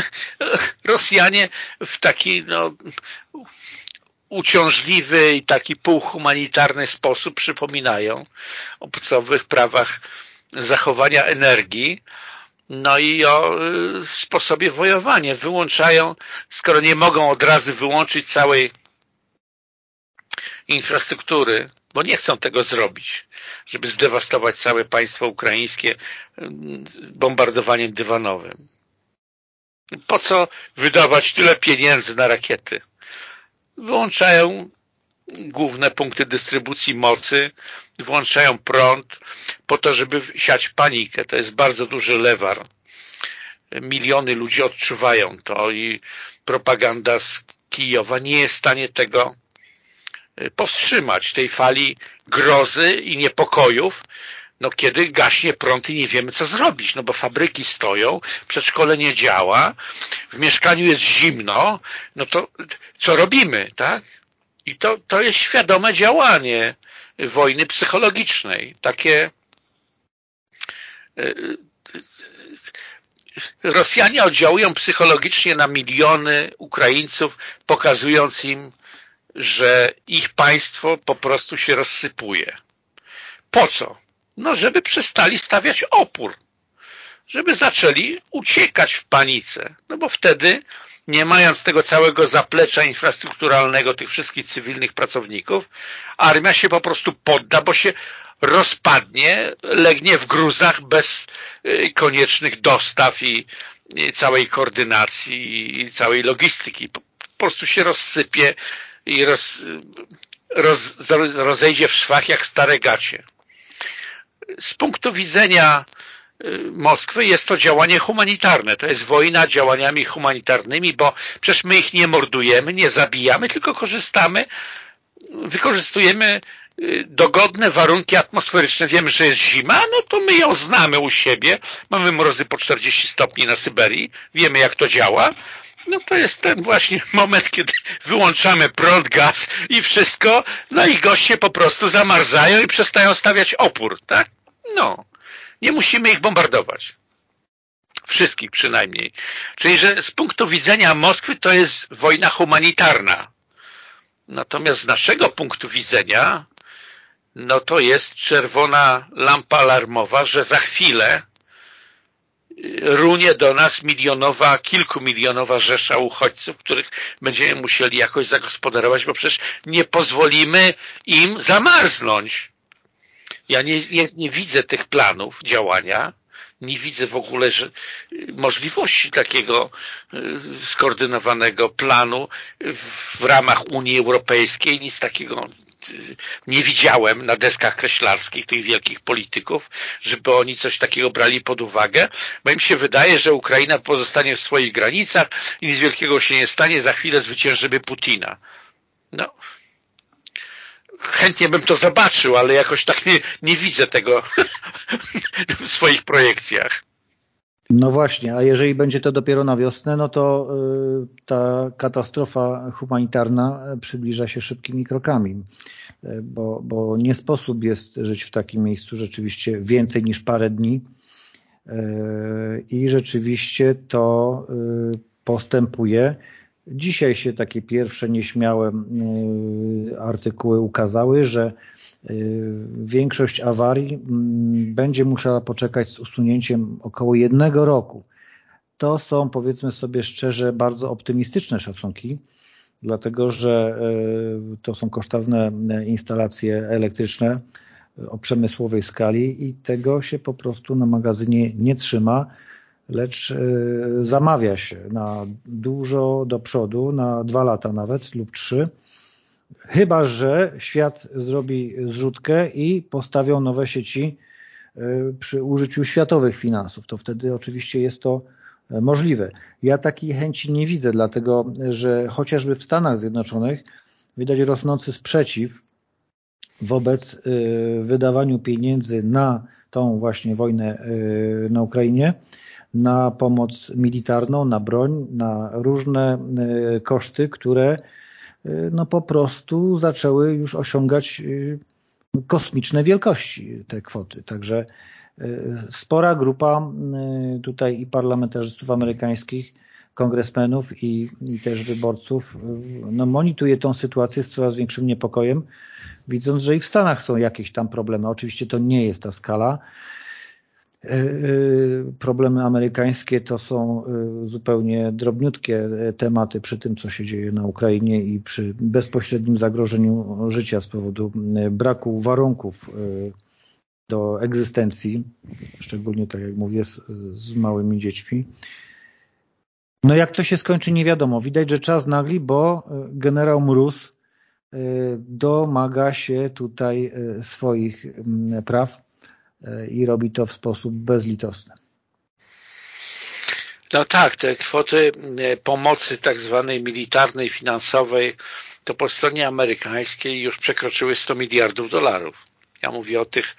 *laughs* Rosjanie w taki no, uciążliwy i taki półhumanitarny sposób przypominają o podstawowych prawach zachowania energii, no i o y, sposobie wojowania. Wyłączają, skoro nie mogą od razu wyłączyć całej infrastruktury, bo nie chcą tego zrobić, żeby zdewastować całe państwo ukraińskie mm, bombardowaniem dywanowym. Po co wydawać tyle pieniędzy na rakiety? Wyłączają główne punkty dystrybucji mocy, włączają prąd po to, żeby siać panikę. To jest bardzo duży lewar. Miliony ludzi odczuwają to i propaganda z Kijowa nie jest w stanie tego powstrzymać tej fali grozy i niepokojów, no kiedy gaśnie prąd i nie wiemy co zrobić, no bo fabryki stoją, przedszkole nie działa, w mieszkaniu jest zimno, no to co robimy, tak? I to, to jest świadome działanie wojny psychologicznej, takie e, Rosjanie oddziałują psychologicznie na miliony Ukraińców, pokazując im, że ich państwo po prostu się rozsypuje. Po co? No, żeby przestali stawiać opór. Żeby zaczęli uciekać w panice. No bo wtedy, nie mając tego całego zaplecza infrastrukturalnego tych wszystkich cywilnych pracowników, armia się po prostu podda, bo się rozpadnie, legnie w gruzach bez y, koniecznych dostaw i całej koordynacji i całej logistyki. Po prostu się rozsypie i roz, roz, rozejdzie w szwach jak stare gacie. Z punktu widzenia y, Moskwy jest to działanie humanitarne. To jest wojna działaniami humanitarnymi, bo przecież my ich nie mordujemy, nie zabijamy, tylko korzystamy, wykorzystujemy y, dogodne warunki atmosferyczne. Wiemy, że jest zima, no to my ją znamy u siebie. Mamy mrozy po 40 stopni na Syberii, wiemy jak to działa no to jest ten właśnie *laughs* moment, kiedy wyłączamy prąd, gaz i wszystko, no i goście po prostu zamarzają i przestają stawiać opór, tak? No, nie musimy ich bombardować. Wszystkich przynajmniej. Czyli, że z punktu widzenia Moskwy to jest wojna humanitarna. Natomiast z naszego punktu widzenia no to jest czerwona lampa alarmowa, że za chwilę runie do nas milionowa, kilkumilionowa rzesza uchodźców, których będziemy musieli jakoś zagospodarować, bo przecież nie pozwolimy im zamarznąć. Ja nie, nie, nie widzę tych planów działania, nie widzę w ogóle że, możliwości takiego y, skoordynowanego planu w ramach Unii Europejskiej, nic takiego nie widziałem na deskach kreślarskich tych wielkich polityków, żeby oni coś takiego brali pod uwagę, bo im się wydaje, że Ukraina pozostanie w swoich granicach i nic wielkiego się nie stanie, za chwilę zwyciężymy Putina. No, chętnie bym to zobaczył, ale jakoś tak nie, nie widzę tego w swoich projekcjach. No właśnie, a jeżeli będzie to dopiero na wiosnę, no to y, ta katastrofa humanitarna przybliża się szybkimi krokami, y, bo, bo nie sposób jest żyć w takim miejscu rzeczywiście więcej niż parę dni y, i rzeczywiście to postępuje. Dzisiaj się takie pierwsze nieśmiałe artykuły ukazały, że Y, większość awarii mm, będzie musiała poczekać z usunięciem około jednego roku. To są, powiedzmy sobie szczerze, bardzo optymistyczne szacunki, dlatego że y, to są kosztowne instalacje elektryczne o przemysłowej skali i tego się po prostu na magazynie nie trzyma, lecz y, zamawia się na dużo do przodu, na dwa lata nawet lub trzy, Chyba, że świat zrobi zrzutkę i postawią nowe sieci e, przy użyciu światowych finansów. To wtedy oczywiście jest to e, możliwe. Ja takiej chęci nie widzę, dlatego że chociażby w Stanach Zjednoczonych widać rosnący sprzeciw wobec e, wydawaniu pieniędzy na tą właśnie wojnę na Ukrainie, na pomoc militarną, na broń, na różne koszty, które Y, no po prostu zaczęły już osiągać y, kosmiczne wielkości te kwoty. Także spora grupa tutaj i parlamentarzystów amerykańskich, kongresmenów i, i też wyborców no monitoruje tą sytuację z coraz większym niepokojem, widząc, że i w Stanach są jakieś tam problemy. Oczywiście to nie jest ta skala, E, e, problemy amerykańskie to są e, zupełnie drobniutkie tematy przy tym, co się dzieje na Ukrainie i przy bezpośrednim zagrożeniu życia z powodu braku warunków do egzystencji, szczególnie tak jak mówię, z, z małymi dziećmi. No jak to się skończy nie wiadomo. Widać, że czas nagli, bo generał Mróz domaga się tutaj swoich praw i robi to w sposób bezlitosny. No tak, te kwoty e, pomocy tak zwanej militarnej, finansowej to po stronie amerykańskiej już przekroczyły 100 miliardów dolarów. Ja mówię o tych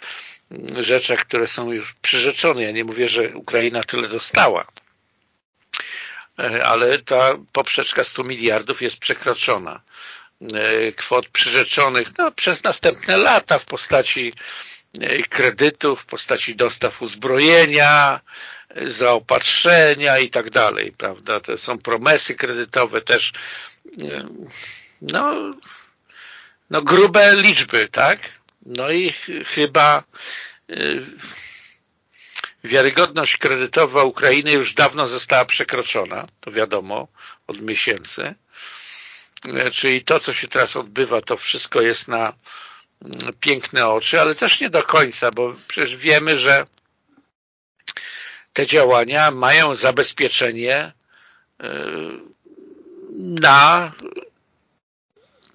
mm, rzeczach, które są już przyrzeczone. Ja nie mówię, że Ukraina tyle dostała. E, ale ta poprzeczka 100 miliardów jest przekroczona. E, kwot przyrzeczonych no, przez następne lata w postaci kredytów w postaci dostaw uzbrojenia, zaopatrzenia i tak dalej, prawda? To są promesy kredytowe też, no, no grube liczby, tak? No i chyba wiarygodność kredytowa Ukrainy już dawno została przekroczona, to wiadomo, od miesięcy. E, czyli to, co się teraz odbywa, to wszystko jest na piękne oczy, ale też nie do końca, bo przecież wiemy, że te działania mają zabezpieczenie e, na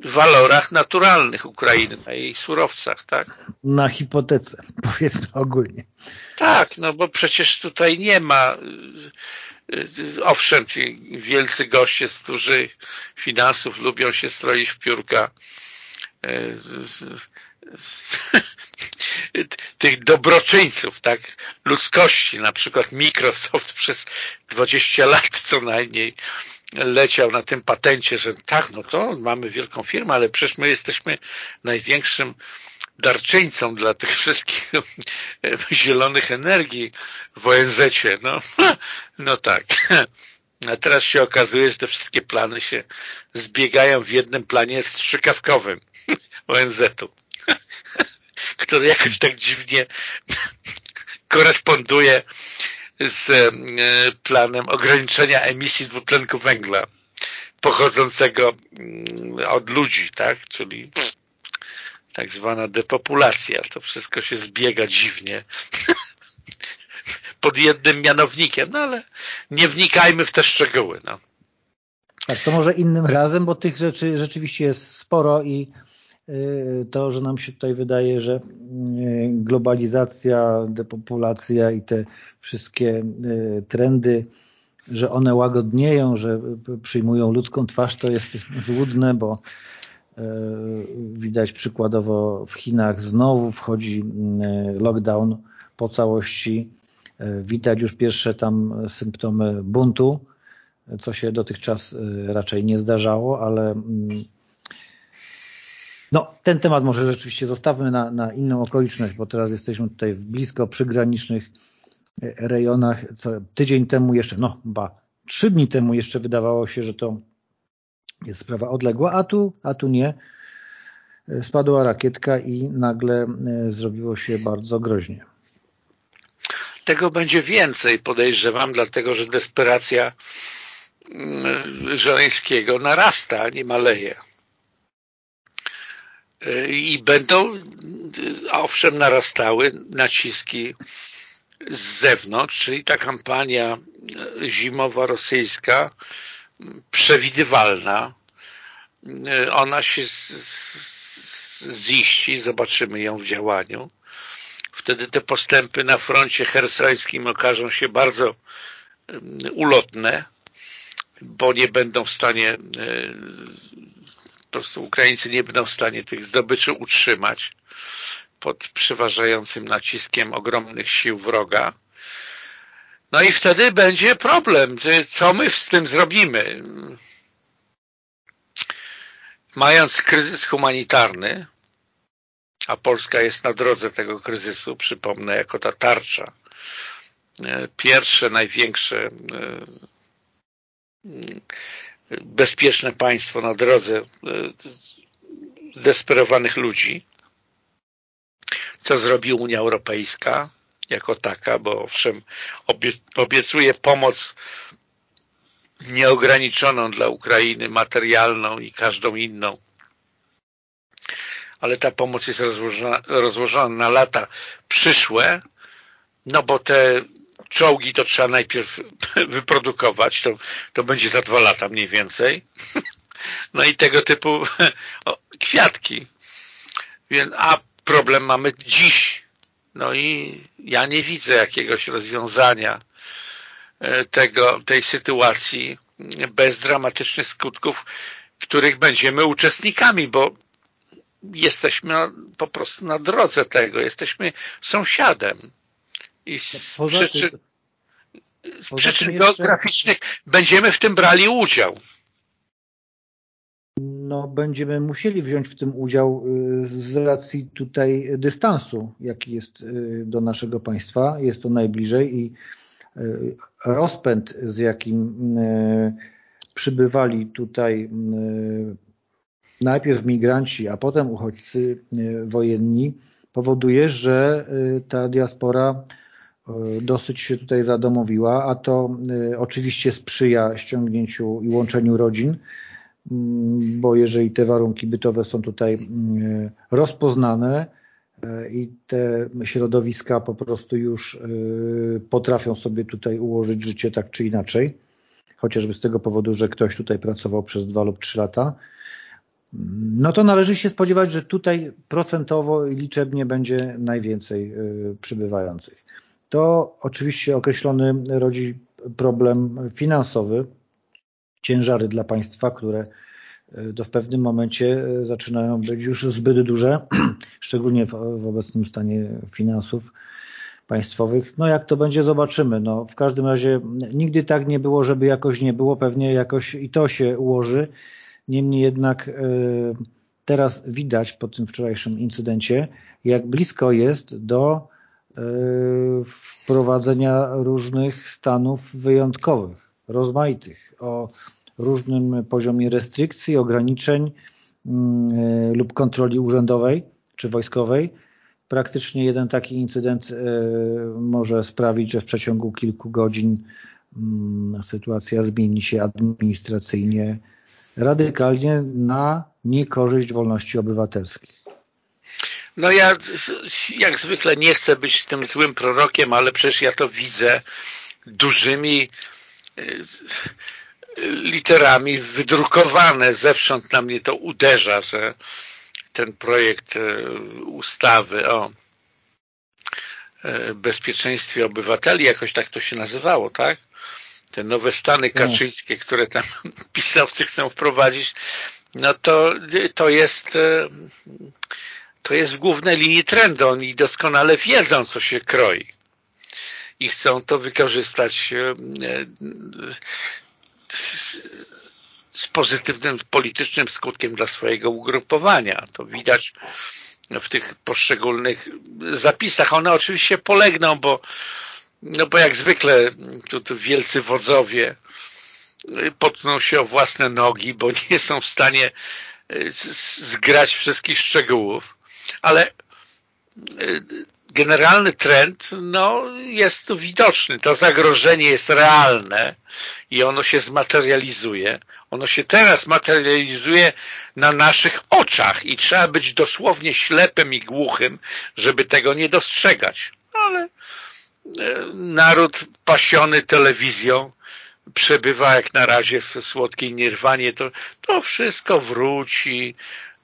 walorach naturalnych Ukrainy, na jej surowcach, tak? Na hipotece, *laughs* powiedzmy ogólnie. Tak, no bo przecież tutaj nie ma owszem, ci wielcy goście z dużych finansów lubią się stroić w piórka *laughs* tych dobroczyńców, tak, ludzkości, na przykład Microsoft *laughs* przez 20 lat co najmniej leciał na tym patencie, że tak, no to mamy wielką firmę, ale przecież my jesteśmy największym darczyńcą dla *laughs* tych wszystkich zielonych energii w ONZ-cie. No, no tak. A teraz się okazuje, że te wszystkie plany się zbiegają w jednym planie strzykawkowym *laughs* ONZ-u, *laughs* który jakoś tak dziwnie *laughs* koresponduje z e, planem ograniczenia emisji dwutlenku węgla pochodzącego mm, od ludzi, tak? Czyli tak zwana depopulacja. To wszystko się zbiega dziwnie pod jednym mianownikiem, no ale nie wnikajmy w te szczegóły. No. Tak, to może innym razem, bo tych rzeczy rzeczywiście jest sporo i to, że nam się tutaj wydaje, że y, globalizacja, depopulacja i te wszystkie y, trendy, że one łagodnieją, że przyjmują ludzką twarz, to jest złudne, bo widać przykładowo w Chinach znowu wchodzi lockdown po całości. Widać już pierwsze tam symptomy buntu, co się dotychczas raczej nie zdarzało, ale mm, no, ten temat może rzeczywiście zostawmy na, na inną okoliczność, bo teraz jesteśmy tutaj w blisko przygranicznych rejonach. Co tydzień temu jeszcze, no ba, trzy dni temu jeszcze wydawało się, że to jest sprawa odległa, a tu, a tu nie. Spadła rakietka i nagle e, zrobiło się bardzo groźnie. Tego będzie więcej, podejrzewam, dlatego że desperacja mm, Żeleńskiego narasta, nie maleje. E, I będą, owszem, narastały naciski z zewnątrz, czyli ta kampania zimowa rosyjska przewidywalna. Ona się ziści, zobaczymy ją w działaniu. Wtedy te postępy na froncie hersońskim okażą się bardzo ulotne, bo nie będą w stanie, po prostu Ukraińcy nie będą w stanie tych zdobyczy utrzymać pod przeważającym naciskiem ogromnych sił wroga. No i wtedy będzie problem, co my z tym zrobimy. Mając kryzys humanitarny, a Polska jest na drodze tego kryzysu, przypomnę, jako ta tarcza, e, pierwsze, największe e, bezpieczne państwo na drodze e, zdesperowanych ludzi, co zrobi Unia Europejska, jako taka, bo owszem obiecuje pomoc nieograniczoną dla Ukrainy, materialną i każdą inną. Ale ta pomoc jest rozłożona, rozłożona na lata przyszłe, no bo te czołgi to trzeba najpierw *laughs* wyprodukować, to, to będzie za dwa lata mniej więcej. *laughs* No i tego typu *laughs* kwiatki. A problem mamy dziś, no i ja nie widzę jakiegoś rozwiązania e, tego, tej sytuacji bez dramatycznych skutków, których będziemy uczestnikami, bo jesteśmy po prostu na drodze tego, jesteśmy sąsiadem. I z Poza przyczyn, z przyczyn geograficznych będziemy w tym brali udział. no, będziemy musieli wziąć w tym udział z racji tutaj dystansu, jaki jest do naszego państwa. Jest to najbliżej i rozpęd, z jakim przybywali tutaj najpierw migranci, a potem uchodźcy wojenni, powoduje, że ta diaspora dosyć się tutaj zadomowiła, a to oczywiście sprzyja ściągnięciu i łączeniu rodzin, mm, bo jeżeli te warunki bytowe są tutaj mm, rozpoznane i te środowiska po prostu już potrafią sobie tutaj ułożyć życie tak czy inaczej, chociażby z tego powodu, że ktoś tutaj pracował przez dwa lub trzy lata, no to należy się spodziewać, że tutaj procentowo i liczebnie będzie najwięcej przybywających. To oczywiście określony rodzi problem finansowy, ciężary dla państwa, które to w pewnym momencie zaczynają być już zbyt duże, *clears throat* szczególnie w, obecnym stanie finansów państwowych. No jak to będzie, zobaczymy. No, w każdym razie nigdy tak nie było, żeby jakoś nie było. Pewnie jakoś i to się ułoży. Niemniej jednak teraz widać po tym wczorajszym incydencie, jak blisko jest do wprowadzenia różnych stanów wyjątkowych, rozmaitych, o różnym poziomie restrykcji, ograniczeń lub kontroli urzędowej czy wojskowej, praktycznie jeden taki incydent e, może sprawić, że w przeciągu kilku godzin mm, sytuacja zmieni się administracyjnie radykalnie na niekorzyść wolności obywatelskich. No ja jak zwykle nie chcę być tym złym prorokiem, ale przecież ja to widzę dużymi e, literami wydrukowane zewsząd na mnie to uderza, że ten projekt e, ustawy o e, bezpieczeństwie obywateli, jakoś tak to się nazywało, tak? Te nowe stany tak. kaczyńskie, które tam *laughs* pisowcy chcą wprowadzić, no to, to jest to jest w głównej linii trendu. Oni doskonale wiedzą, co się kroi i chcą to wykorzystać z pozytywnym politycznym skutkiem dla swojego ugrupowania. To widać w tych poszczególnych zapisach. One oczywiście polegną, bo, no bo jak zwykle tu, tu wielcy wodzowie potną się o własne nogi, bo nie są w stanie zgrać wszystkich szczegółów, ale generalny trend no, jest widoczny. To zagrożenie jest realne i ono się zmaterializuje. Ono się teraz materializuje na naszych oczach i trzeba być dosłownie ślepym i głuchym, żeby tego nie dostrzegać. Ale e, naród pasiony telewizją przebywa jak na razie w słodkiej nirwanie, to, to wszystko wróci,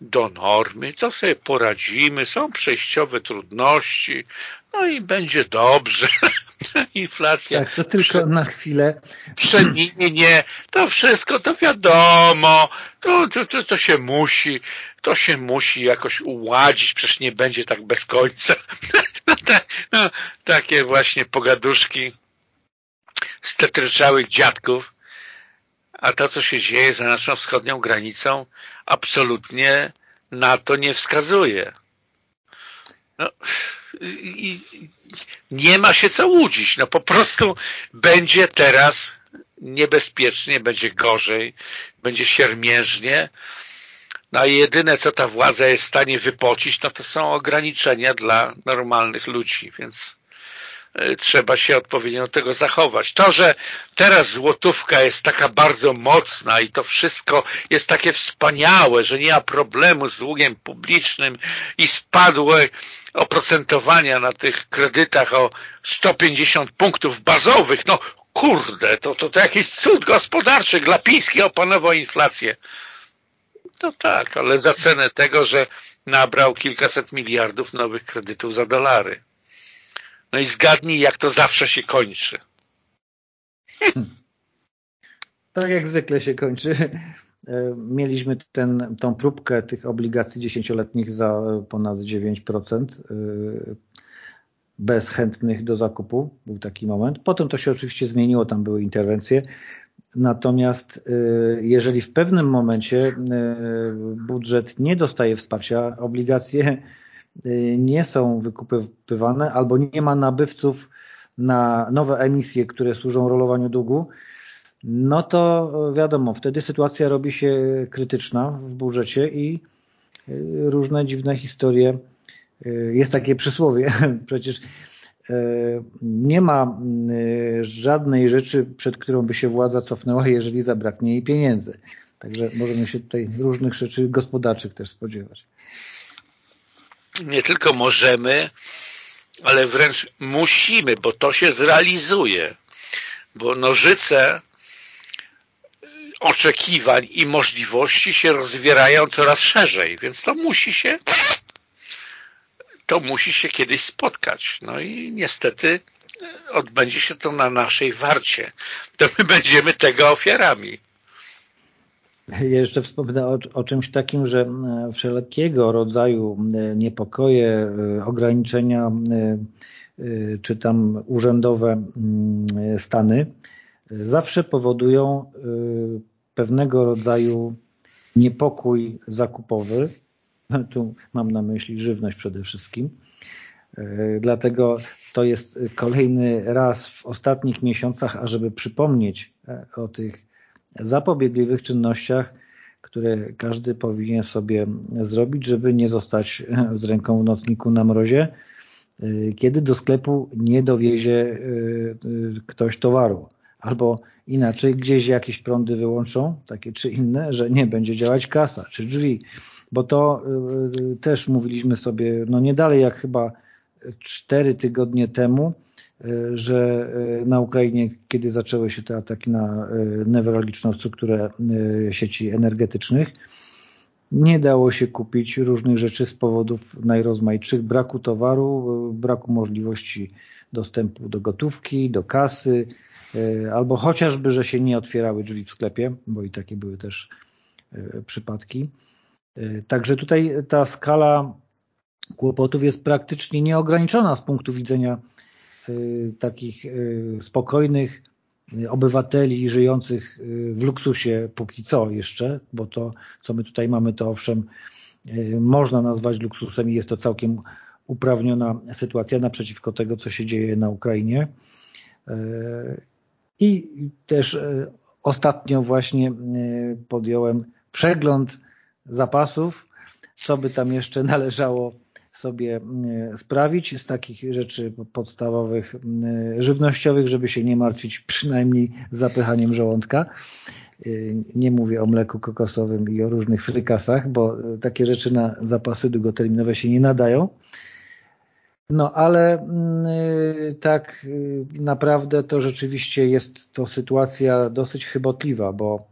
do normy, co sobie poradzimy, są przejściowe trudności, no i będzie dobrze. *laughs* Inflacja. Tak, to tylko na chwilę. Przeminie, to wszystko to wiadomo, to, to, to, to się musi, to się musi jakoś uładzić, przecież nie będzie tak bez końca. *laughs* No, tak, no, takie właśnie pogaduszki stetryczałych dziadków, a to, co się dzieje za naszą wschodnią granicą, absolutnie na to nie wskazuje. No, i, nie ma się co łudzić. No po prostu będzie teraz niebezpiecznie, będzie gorzej, będzie siermiężnie. No a jedyne, co ta władza jest w stanie wypocić, no to są ograniczenia dla normalnych ludzi, więc trzeba się odpowiednio do tego zachować. To, że teraz złotówka jest taka bardzo mocna i to wszystko jest takie wspaniałe, że nie ma problemu z długiem publicznym i spadły oprocentowania na tych kredytach o 150 punktów bazowych, no kurde, to, to, to jakiś cud gospodarczy. Glapiński opanował inflację. No tak, ale za cenę tego, że nabrał kilkaset miliardów nowych kredytów za dolary. No i zgadnij, jak to zawsze się kończy. *laughs* Tak jak zwykle się kończy. E, mieliśmy ten, tą próbkę tych obligacji dziesięcioletnich za ponad 9% e, bez chętnych do zakupu. Był taki moment. Potem to się oczywiście zmieniło, tam były interwencje. Natomiast jeżeli w pewnym momencie budżet nie dostaje wsparcia, obligacje nie są wykupywane albo nie ma nabywców na nowe emisje, które służą rolowaniu długu, no to wiadomo, wtedy sytuacja robi się krytyczna w budżecie i y, różne dziwne historie. Y, jest takie przysłowie, *laughs* przecież y, nie ma żadnej rzeczy, przed którą by się władza cofnęła, jeżeli zabraknie jej pieniędzy. Także możemy się tutaj różnych rzeczy gospodarczych też spodziewać. Nie tylko możemy, ale wręcz musimy, bo to się zrealizuje. Bo nożyce oczekiwań i możliwości się rozwierają coraz szerzej, więc to musi się to musi się kiedyś spotkać. No i niestety odbędzie się to na naszej warcie. To my będziemy tego ofiarami. *laughs* Jeszcze wspomnę o, o, czymś takim, że e, wszelkiego rodzaju e, niepokoje, e, ograniczenia czy tam urzędowe mm, stany zawsze powodują pewnego rodzaju niepokój zakupowy. *laughs* Tu mam na myśli żywność przede wszystkim. Dlatego to jest kolejny raz w ostatnich miesiącach, ażeby przypomnieć o tych zapobiegliwych czynnościach, które każdy powinien sobie zrobić, żeby nie zostać z ręką w nocniku na mrozie, kiedy do sklepu nie dowiezie y, y, ktoś towaru. Albo inaczej, gdzieś jakieś prądy wyłączą, takie czy inne, że nie będzie działać kasa czy drzwi. Bo to y, też mówiliśmy sobie, no nie dalej jak chyba cztery tygodnie temu, Y, że y, na Ukrainie, kiedy zaczęły się te ataki na y, newralgiczną strukturę sieci energetycznych, nie dało się kupić różnych rzeczy z powodów najrozmaitszych, braku towaru, braku możliwości dostępu do gotówki, do kasy, albo chociażby, że się nie otwierały drzwi w sklepie, bo i takie były też przypadki. Także tutaj ta skala kłopotów jest praktycznie nieograniczona z punktu widzenia takich y, spokojnych y, obywateli żyjących w luksusie póki co jeszcze, bo to, co my tutaj mamy, to owszem można nazwać luksusem i jest to całkiem uprawniona sytuacja naprzeciwko tego, co się dzieje na Ukrainie. I też ostatnio właśnie podjąłem przegląd zapasów, co by tam jeszcze należało sobie mm, sprawić z takich rzeczy podstawowych, mm, żywnościowych, żeby się nie martwić przynajmniej zapychaniem żołądka. Y, nie mówię o mleku kokosowym i o różnych frykasach, bo takie rzeczy na zapasy długoterminowe się nie nadają. No ale mm, tak naprawdę to rzeczywiście jest to sytuacja dosyć chybotliwa, bo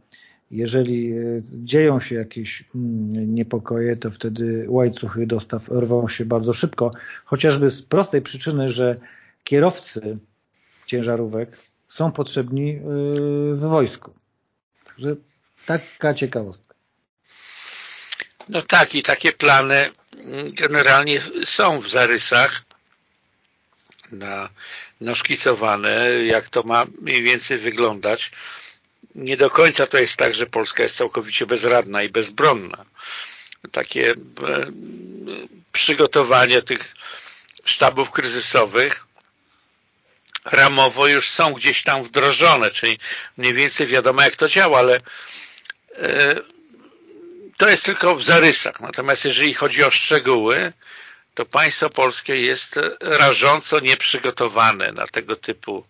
jeżeli e, dzieją się jakieś mm, niepokoje, to wtedy łańcuchy dostaw rwą się bardzo szybko, chociażby z prostej przyczyny, że kierowcy ciężarówek są potrzebni e, w wojsku. Także taka ciekawostka. No tak i takie plany mm, generalnie są w zarysach na, naszkicowane, jak to ma mniej więcej wyglądać nie do końca to jest tak, że Polska jest całkowicie bezradna i bezbronna. Takie e, przygotowanie tych sztabów kryzysowych ramowo już są gdzieś tam wdrożone, czyli mniej więcej wiadomo jak to działa, ale e, to jest tylko w zarysach. Natomiast jeżeli chodzi o szczegóły, to państwo polskie jest rażąco nieprzygotowane na tego typu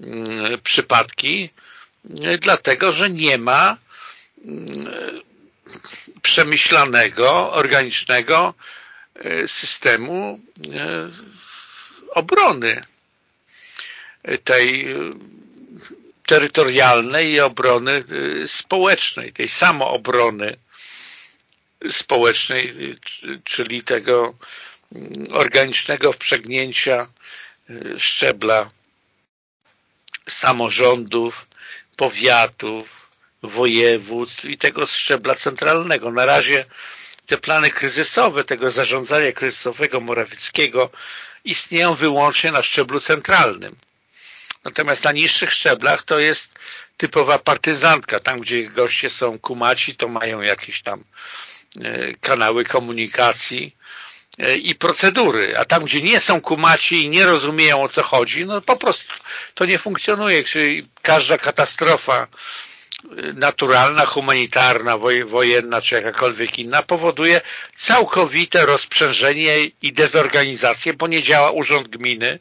mm, przypadki dlatego, że nie ma mm, przemyślanego, organicznego e, systemu e, obrony tej e, terytorialnej i obrony społecznej, tej samoobrony społecznej, czyli tego mm, organicznego wprzegnięcia szczebla samorządów, powiatów, województw i tego szczebla centralnego. Na razie te plany kryzysowe, tego zarządzania kryzysowego Morawieckiego istnieją wyłącznie na szczeblu centralnym. Natomiast na niższych szczeblach to jest typowa partyzantka. Tam, gdzie goście są kumaci, to mają jakieś tam e, kanały komunikacji i procedury, a tam, gdzie nie są kumaci i nie rozumieją o co chodzi, no po prostu to nie funkcjonuje. Czyli każda katastrofa naturalna, humanitarna, wojenna czy jakakolwiek inna powoduje całkowite rozprzężenie i dezorganizację, bo nie działa urząd gminy,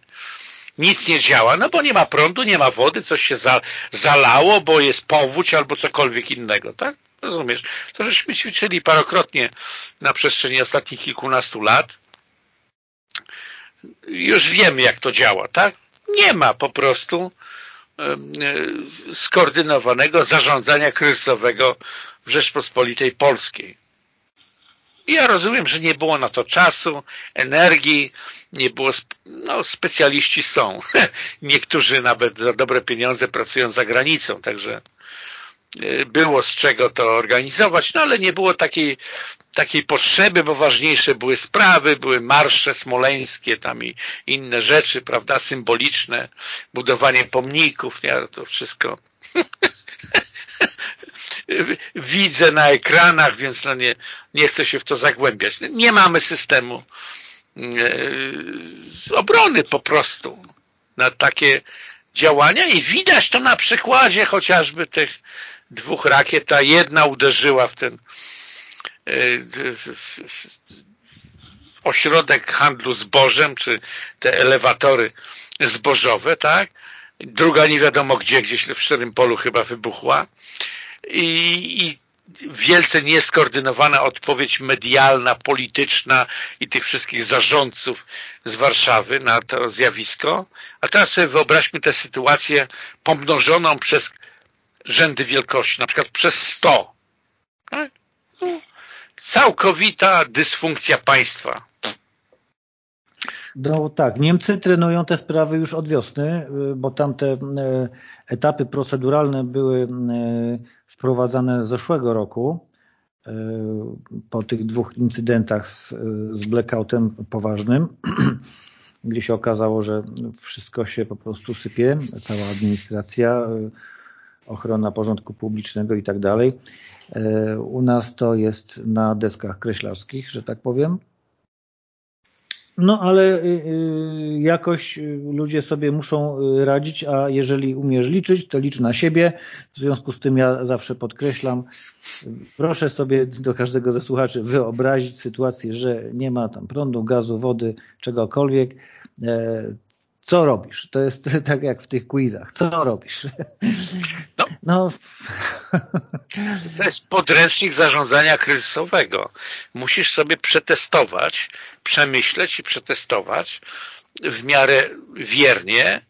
nic nie działa, no bo nie ma prądu, nie ma wody, coś się za, zalało, bo jest powódź albo cokolwiek innego, tak? Rozumiesz? To żeśmy ćwiczyli parokrotnie na przestrzeni ostatnich kilkunastu lat. Już wiemy, jak to działa, tak? Nie ma po prostu E, skoordynowanego zarządzania kryzysowego w Rzeczpospolitej Polskiej. ja rozumiem, że nie było na to czasu, energii, nie było, no specjaliści są. *laughs* Niektórzy nawet za dobre pieniądze pracują za granicą, także było z czego to organizować, no ale nie było takiej, takiej potrzeby, bo ważniejsze były sprawy, były marsze smoleńskie tam i inne rzeczy, prawda, symboliczne, budowanie pomników, nie, to wszystko *laughs* widzę na ekranach, więc no nie, nie chcę się w to zagłębiać. Nie mamy systemu e, obrony po prostu na takie działania i widać to na przykładzie chociażby tych dwóch rakiet. Ta jedna uderzyła w ten e, ośrodek handlu zbożem, czy te elewatory zbożowe, tak? Druga nie wiadomo gdzie, gdzieś w Szczerym Polu chyba wybuchła. I, i wielce nieskoordynowana odpowiedź medialna, polityczna i tych wszystkich zarządców z Warszawy na to zjawisko. A teraz sobie wyobraźmy tę sytuację pomnożoną przez rzędy wielkości, na przykład przez 100. Tak? No, całkowita dysfunkcja państwa. No tak, Niemcy trenują te sprawy już od wiosny, y, bo tam te y, etapy proceduralne były wprowadzane zeszłego roku po tych dwóch incydentach z, z blackoutem poważnym, *clears throat* gdzie się okazało, że wszystko się po prostu sypie, cała administracja, ochrona porządku publicznego i tak dalej. U nas to jest na deskach kreślarskich, że tak powiem. No ale y, y, jakoś y, ludzie sobie muszą radzić, a jeżeli umiesz liczyć, to licz na siebie. W związku z tym ja zawsze podkreślam, proszę sobie do każdego ze słuchaczy wyobrazić sytuację, że nie ma tam prądu, gazu, wody, czegokolwiek. Co robisz? To jest *laughs* tak jak w tych quizach. Co robisz? *laughs* No, no. To jest podręcznik zarządzania kryzysowego. Musisz sobie przetestować, przemyśleć i przetestować w miarę wiernie,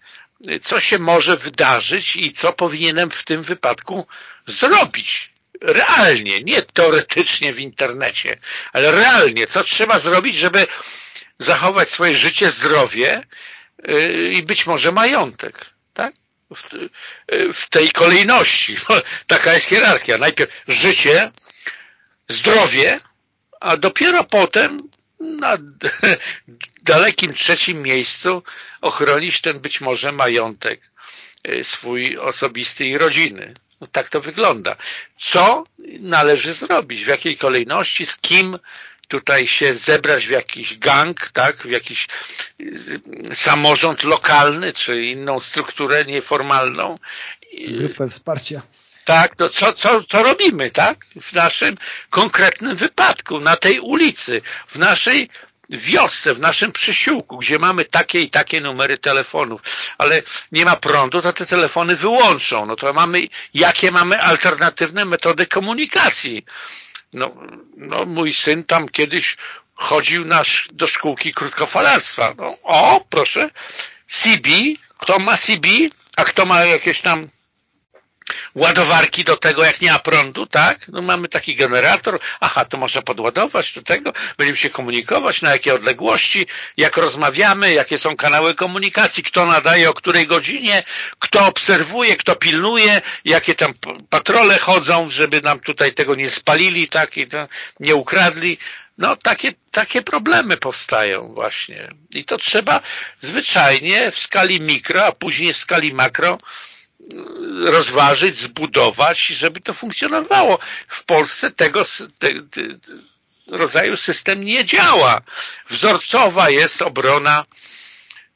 co się może wydarzyć i co powinienem w tym wypadku zrobić. Realnie, nie teoretycznie w internecie, ale realnie, co trzeba zrobić, żeby zachować swoje życie, zdrowie i być może majątek. Tak? w, w tej kolejności. *laughs* Taka jest hierarchia. Najpierw życie, zdrowie, a dopiero potem na *laughs* dalekim trzecim miejscu ochronić ten być może majątek y, swój osobisty i rodziny. No tak to wygląda. Co należy zrobić? W jakiej kolejności? Z kim tutaj się zebrać w jakiś gang, tak, w jakiś samorząd lokalny, czy inną strukturę nieformalną. Grupę wsparcia. Tak, to co, co, co robimy, tak? W naszym konkretnym wypadku, na tej ulicy, w naszej wiosce, w naszym przysiłku, gdzie mamy takie i takie numery telefonów, ale nie ma prądu, to te telefony wyłączą. No to mamy, jakie mamy alternatywne metody komunikacji? No, no mój syn tam kiedyś chodził na, do szkółki krótkofalarstwa. No, o, proszę, CB, kto ma CB, a kto ma jakieś tam ładowarki do tego, jak nie ma prądu, tak? No mamy taki generator, aha, to można podładować do tego, będziemy się komunikować, na jakie odległości, jak rozmawiamy, jakie są kanały komunikacji, kto nadaje, o której godzinie, kto obserwuje, kto pilnuje, jakie tam patrole chodzą, żeby nam tutaj tego nie spalili, tak, i nie ukradli. No takie, takie problemy powstają właśnie. I to trzeba zwyczajnie w skali mikro, a później w skali makro rozważyć, zbudować, żeby to funkcjonowało. W Polsce tego te, te, rodzaju system nie działa. Wzorcowa jest obrona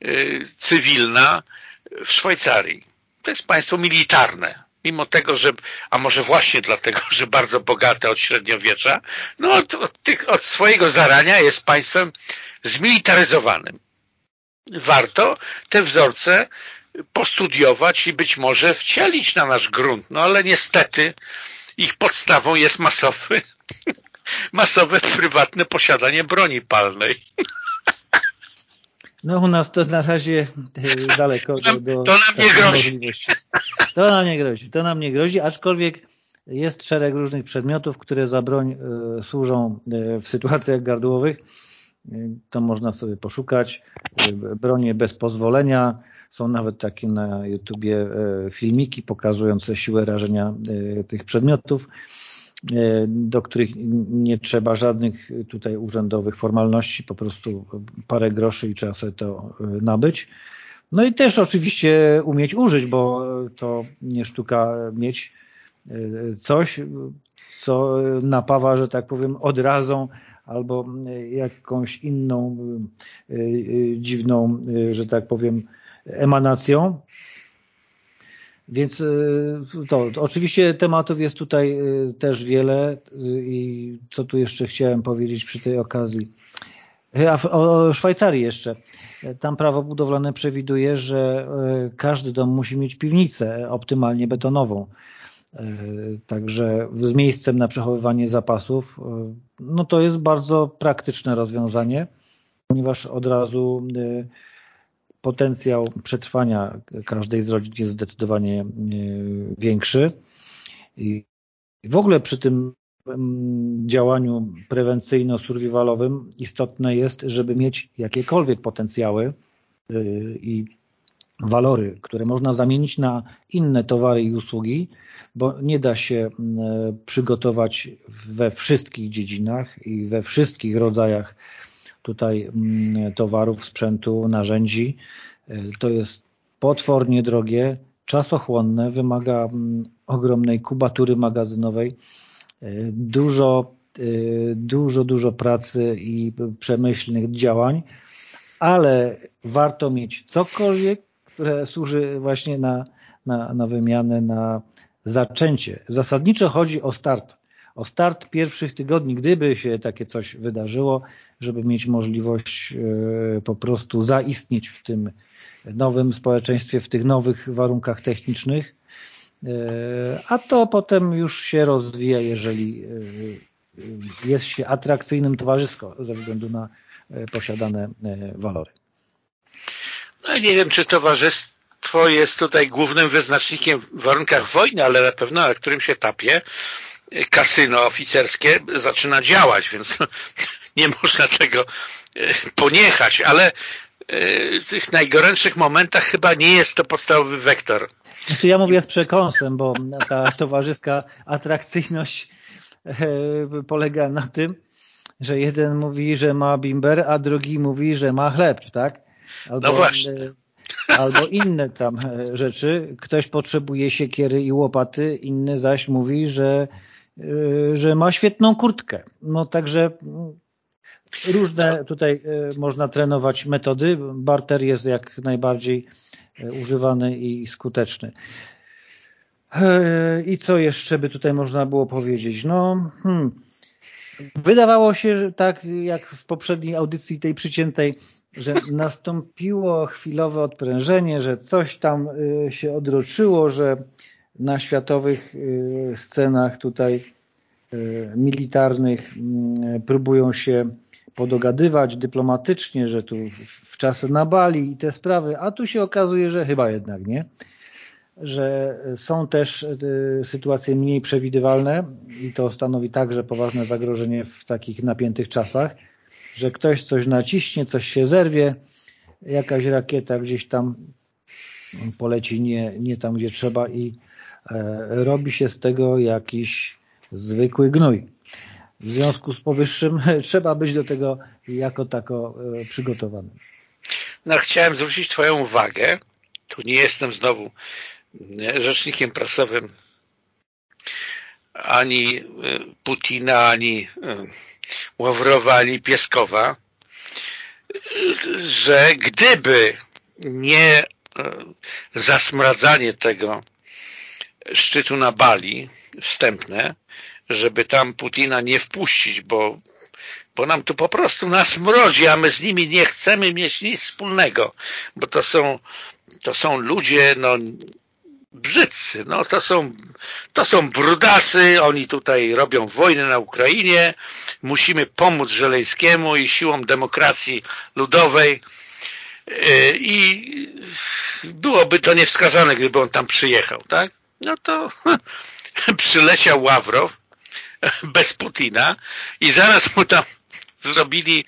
y, cywilna w Szwajcarii. To jest państwo militarne. Mimo tego, że, a może właśnie dlatego, *laughs* że bardzo bogate od średniowiecza, no od, od, tych, od swojego zarania jest państwem zmilitaryzowanym. Warto te wzorce postudiować i być może wcielić na nasz grunt. No ale niestety ich podstawą jest masowy, *laughs* masowe prywatne posiadanie broni palnej. No u nas to na razie e, daleko do, do to nam nie grozi. Możliwości. To nam nie grozi. To nam nie grozi, aczkolwiek jest szereg różnych przedmiotów, które za broń y, służą y, w sytuacjach gardłowych. Y, to można sobie poszukać. Bronie bez pozwolenia. Są nawet takie na YouTubie filmiki pokazujące siłę rażenia tych przedmiotów. E, do których nie trzeba żadnych tutaj urzędowych formalności, po prostu parę groszy i trzeba sobie to e, nabyć. No i też oczywiście umieć użyć, bo to nie sztuka mieć e, coś, co napawa, że tak powiem, odrazą albo jakąś inną dziwną, że tak powiem, emanacją, więc y, to, to, oczywiście tematów jest tutaj y, też wiele y, i co tu jeszcze chciałem powiedzieć przy tej okazji. A o Szwajcarii jeszcze. Tam prawo budowlane przewiduje, że każdy dom musi mieć piwnicę optymalnie betonową. Także z miejscem na przechowywanie zapasów, no to jest bardzo praktyczne rozwiązanie, ponieważ od razu potencjał przetrwania każdej z rodzin jest zdecydowanie e, większy. I w ogóle przy tym mm, działaniu prewencyjno-survivalowym istotne jest, żeby mieć jakiekolwiek potencjały e, i walory, które można zamienić na inne towary i usługi, bo nie da się e, przygotować we wszystkich dziedzinach i we wszystkich rodzajach tutaj mm, towarów, sprzętu, narzędzi. E, to jest potwornie drogie, czasochłonne, wymaga mm, ogromnej kubatury magazynowej, e, dużo, e, dużo, dużo pracy i przemyślnych działań, ale warto mieć cokolwiek, które służy właśnie na, na, na wymianę, na zaczęcie. Zasadniczo chodzi o start o start pierwszych tygodni, gdyby się takie coś wydarzyło, żeby mieć możliwość e, po prostu zaistnieć w tym nowym społeczeństwie, w tych nowych warunkach technicznych, e, a to potem już się rozwija, jeżeli e, jest się atrakcyjnym towarzysko ze względu na posiadane walory. No nie wiem, czy towarzystwo jest tutaj głównym wyznacznikiem w warunkach wojny, ale na pewno na którymś etapie kasyno oficerskie zaczyna działać, więc *laughs* nie można tego e, poniechać, ale e, w tych najgorętszych momentach chyba nie jest to podstawowy wektor. Znaczy ja mówię z przekąsem, bo ta towarzyska atrakcyjność e, polega na tym, że jeden mówi, że ma bimber, a drugi mówi, że ma chleb, tak? Albo, no właśnie. Albo inne tam rzeczy. Ktoś potrzebuje siekiery i łopaty, inny zaś mówi, że że ma świetną kurtkę. No także różne tutaj y, można trenować metody. Barter jest jak najbardziej y, używany i skuteczny. I co jeszcze by tutaj można było powiedzieć? No, hmm. Wydawało się, że tak jak w poprzedniej audycji tej przyciętej, że *laughs* nastąpiło chwilowe odprężenie, że coś tam się odroczyło, że na światowych y, scenach tutaj y, militarnych mm, próbują się podogadywać dyplomatycznie, że tu w czasy na Bali i te sprawy, a tu się okazuje, że chyba jednak nie, że są też y, sytuacje mniej przewidywalne i to stanowi także poważne zagrożenie w takich napiętych czasach, że ktoś coś naciśnie, coś się zerwie, jakaś rakieta gdzieś tam poleci nie, nie tam, gdzie trzeba i robi się z tego jakiś zwykły gnój. W związku z powyższym *laughs* trzeba być do tego jako tako e, przygotowanym. No, chciałem zwrócić Twoją uwagę, tu nie jestem znowu rzecznikiem prasowym ani Putina, ani Ławrowa, ani Pieskowa, że gdyby nie zasmradzanie tego szczytu na Bali wstępne, żeby tam Putina nie wpuścić, bo, bo nam tu po prostu nas mrozi, a my z nimi nie chcemy mieć nic wspólnego, bo to są, to są ludzie no, brzydcy, no to są, to są brudasy, oni tutaj robią wojnę na Ukrainie, musimy pomóc Żeleńskiemu i siłom demokracji ludowej yy, i byłoby to niewskazane, gdyby on tam przyjechał, tak? No to *laughs* przyleciał Ławrow bez Putina i zaraz mu tam zrobili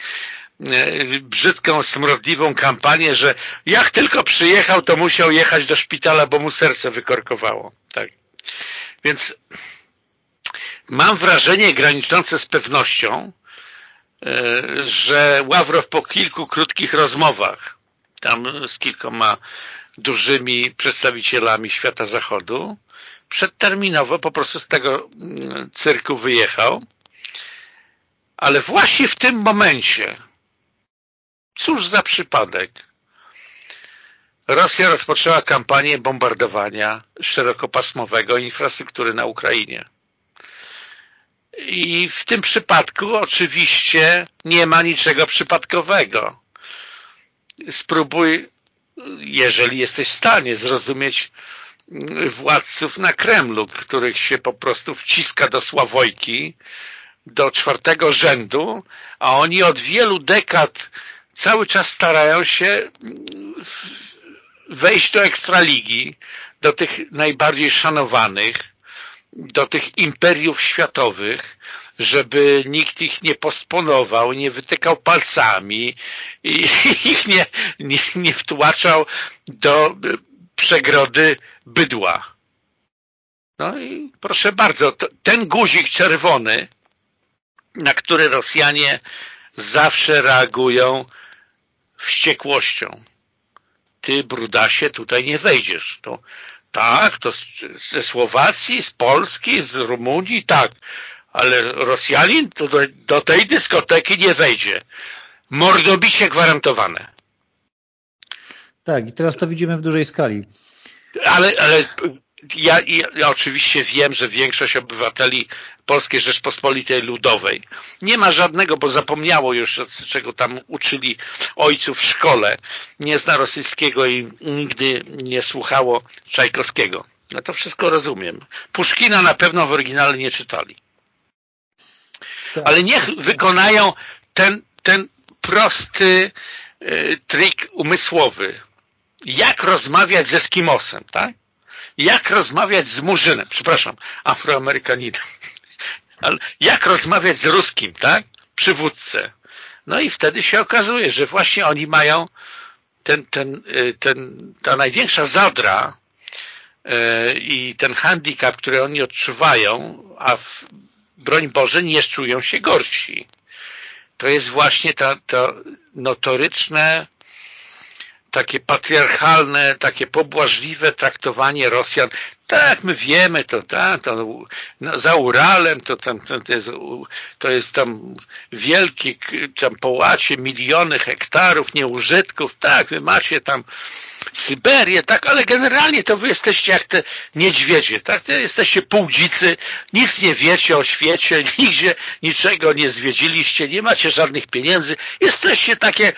e, brzydką, smrodliwą kampanię, że jak tylko przyjechał, to musiał jechać do szpitala, bo mu serce wykorkowało. Tak. Więc mam wrażenie graniczące z pewnością, e, że Ławrow po kilku krótkich rozmowach, tam z kilkoma dużymi przedstawicielami świata zachodu, przedterminowo po prostu z tego mm, cyrku wyjechał, ale właśnie w tym momencie, cóż za przypadek, Rosja rozpoczęła kampanię bombardowania szerokopasmowego infrastruktury na Ukrainie. I w tym przypadku oczywiście nie ma niczego przypadkowego. Spróbuj, jeżeli jesteś w stanie zrozumieć władców na Kremlu, których się po prostu wciska do Sławojki, do czwartego rzędu, a oni od wielu dekad cały czas starają się wejść do ekstraligi, do tych najbardziej szanowanych, do tych imperiów światowych, żeby nikt ich nie postponował, nie wytykał palcami i *laughs* ich nie, nie, nie wtłaczał do przegrody bydła. No i proszę bardzo, ten guzik czerwony, na który Rosjanie zawsze reagują wściekłością. Ty, brudasie, tutaj nie wejdziesz. To, tak, to ze Słowacji, z Polski, z Rumunii, tak, ale Rosjanin to do, do tej dyskoteki nie wejdzie. Mordobicie gwarantowane. Tak, i teraz to widzimy w dużej skali. Ale, ale ja, ja, oczywiście wiem, że większość obywateli Polskiej Rzeczpospolitej Ludowej nie ma żadnego, bo zapomniało już, czego tam uczyli ojców w szkole. Nie zna rosyjskiego i nigdy nie słuchało Czajkowskiego. No to wszystko rozumiem. Puszkina na pewno w oryginale nie czytali. Tak. Ale niech wykonają ten, ten prosty y, trik umysłowy jak rozmawiać z Eskimosem, tak? Jak rozmawiać z Murzynem, przepraszam, Afroamerykaninem. *laughs* Ale jak rozmawiać z Ruskim, tak? Przywódcę. No i wtedy się okazuje, że właśnie oni mają ten, ten, y, ten, ta największa zadra yy, i ten handicap, który oni odczuwają, a w, broń Boże nie czują się gorsi. To jest właśnie to, to notoryczne takie patriarchalne, takie pobłażliwe traktowanie Rosjan. Tak, my wiemy, to, tak, to no, za Uralem to, tam, to, jest, to jest tam wielki tam połacie, miliony hektarów nieużytków, tak, wy macie tam Syberię, tak, ale generalnie to wy jesteście jak te niedźwiedzie, tak, to jesteście półdzicy, nic nie wiecie o świecie, *laughs* nigdzie niczego nie zwiedziliście, nie macie żadnych pieniędzy, jesteście takie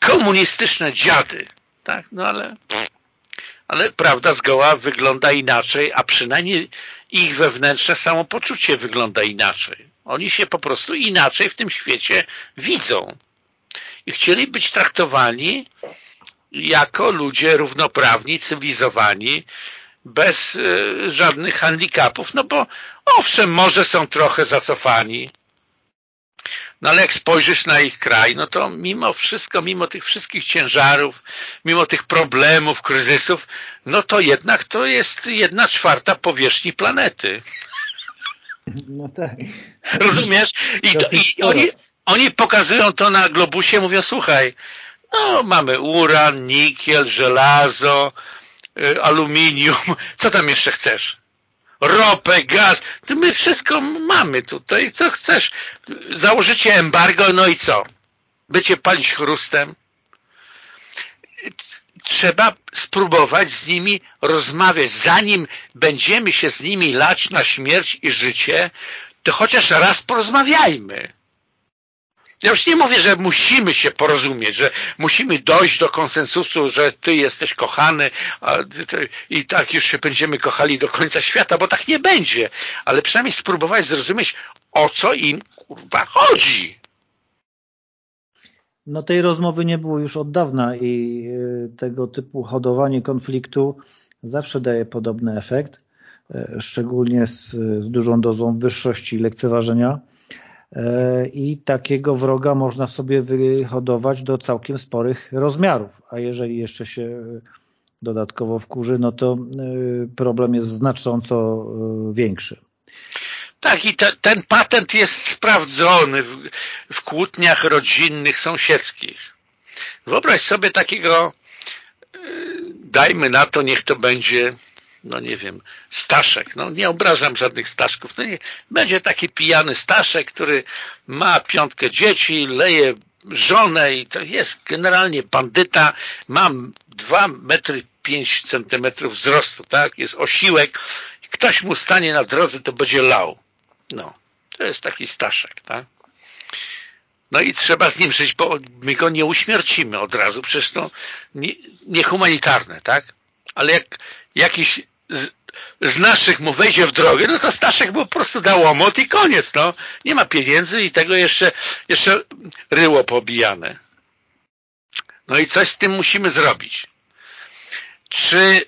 komunistyczne dziady. Tak, no ale, ale prawda zgoła wygląda inaczej, a przynajmniej ich wewnętrzne samopoczucie wygląda inaczej. Oni się po prostu inaczej w tym świecie widzą. I chcieli być traktowani jako ludzie równoprawni, cywilizowani, bez y, żadnych handicapów, no bo owszem, może są trochę zacofani, no ale jak spojrzysz na ich kraj, no to mimo wszystko, mimo tych wszystkich ciężarów, mimo tych problemów, kryzysów, no to jednak to jest jedna czwarta powierzchni planety. No tak. Rozumiesz? I, i oni, oni pokazują to na globusie, mówią, słuchaj, no mamy uran, nikiel, żelazo, y, aluminium, co tam jeszcze chcesz? Ropę, gaz, my wszystko mamy tutaj, co chcesz? Założycie embargo, no i co? Bycie palić chrustem? Trzeba spróbować z nimi rozmawiać. Zanim będziemy się z nimi lać na śmierć i życie, to chociaż raz porozmawiajmy. Ja już nie mówię, że musimy się porozumieć, że musimy dojść do konsensusu, że ty jesteś kochany i tak już się będziemy kochali do końca świata, bo tak nie będzie. Ale przynajmniej spróbować zrozumieć, o co im kurwa chodzi. No tej rozmowy nie było już od dawna i y, tego typu hodowanie konfliktu zawsze daje podobny efekt, y, szczególnie z, z dużą dozą wyższości i lekceważenia i takiego wroga można sobie wyhodować do całkiem sporych rozmiarów, a jeżeli jeszcze się dodatkowo wkurzy, no to e, problem jest znacząco e, większy. Tak i te, ten patent jest sprawdzony w, w kłótniach rodzinnych, sąsiedzkich. Wyobraź sobie takiego, dajmy na to, niech to będzie no nie wiem, Staszek, no nie obrażam żadnych Staszków, no nie, będzie taki pijany Staszek, który ma piątkę dzieci, leje żonę i to jest generalnie bandyta, mam 2 metry 5 centymetrów wzrostu, tak, jest osiłek, ktoś mu stanie na drodze, to będzie lał. No, to jest taki Staszek, tak. No i trzeba z nim żyć, bo my go nie uśmiercimy od razu, przecież to niehumanitarne, nie tak? Ale jak jakiś z, naszych mu wejdzie w drogę, no to Staszek po prostu dał łomot i koniec, no. Nie ma pieniędzy i tego jeszcze, jeszcze ryło pobijane. No i coś z tym musimy zrobić. Czy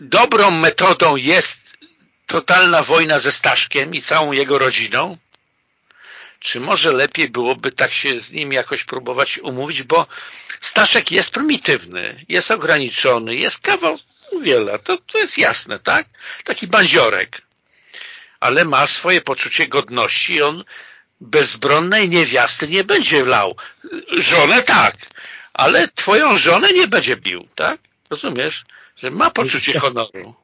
dobrą metodą jest totalna wojna ze Staszkiem i całą jego rodziną? Czy może lepiej byłoby tak się z nim jakoś próbować umówić, bo Staszek jest prymitywny, jest ograniczony, jest kawał wiele, to, to jest jasne, tak? Taki bandziorek. Ale ma swoje poczucie godności on bezbronnej niewiasty nie będzie lał. Żonę tak, ale twoją żonę nie będzie bił, tak? Rozumiesz? Że ma poczucie honoru.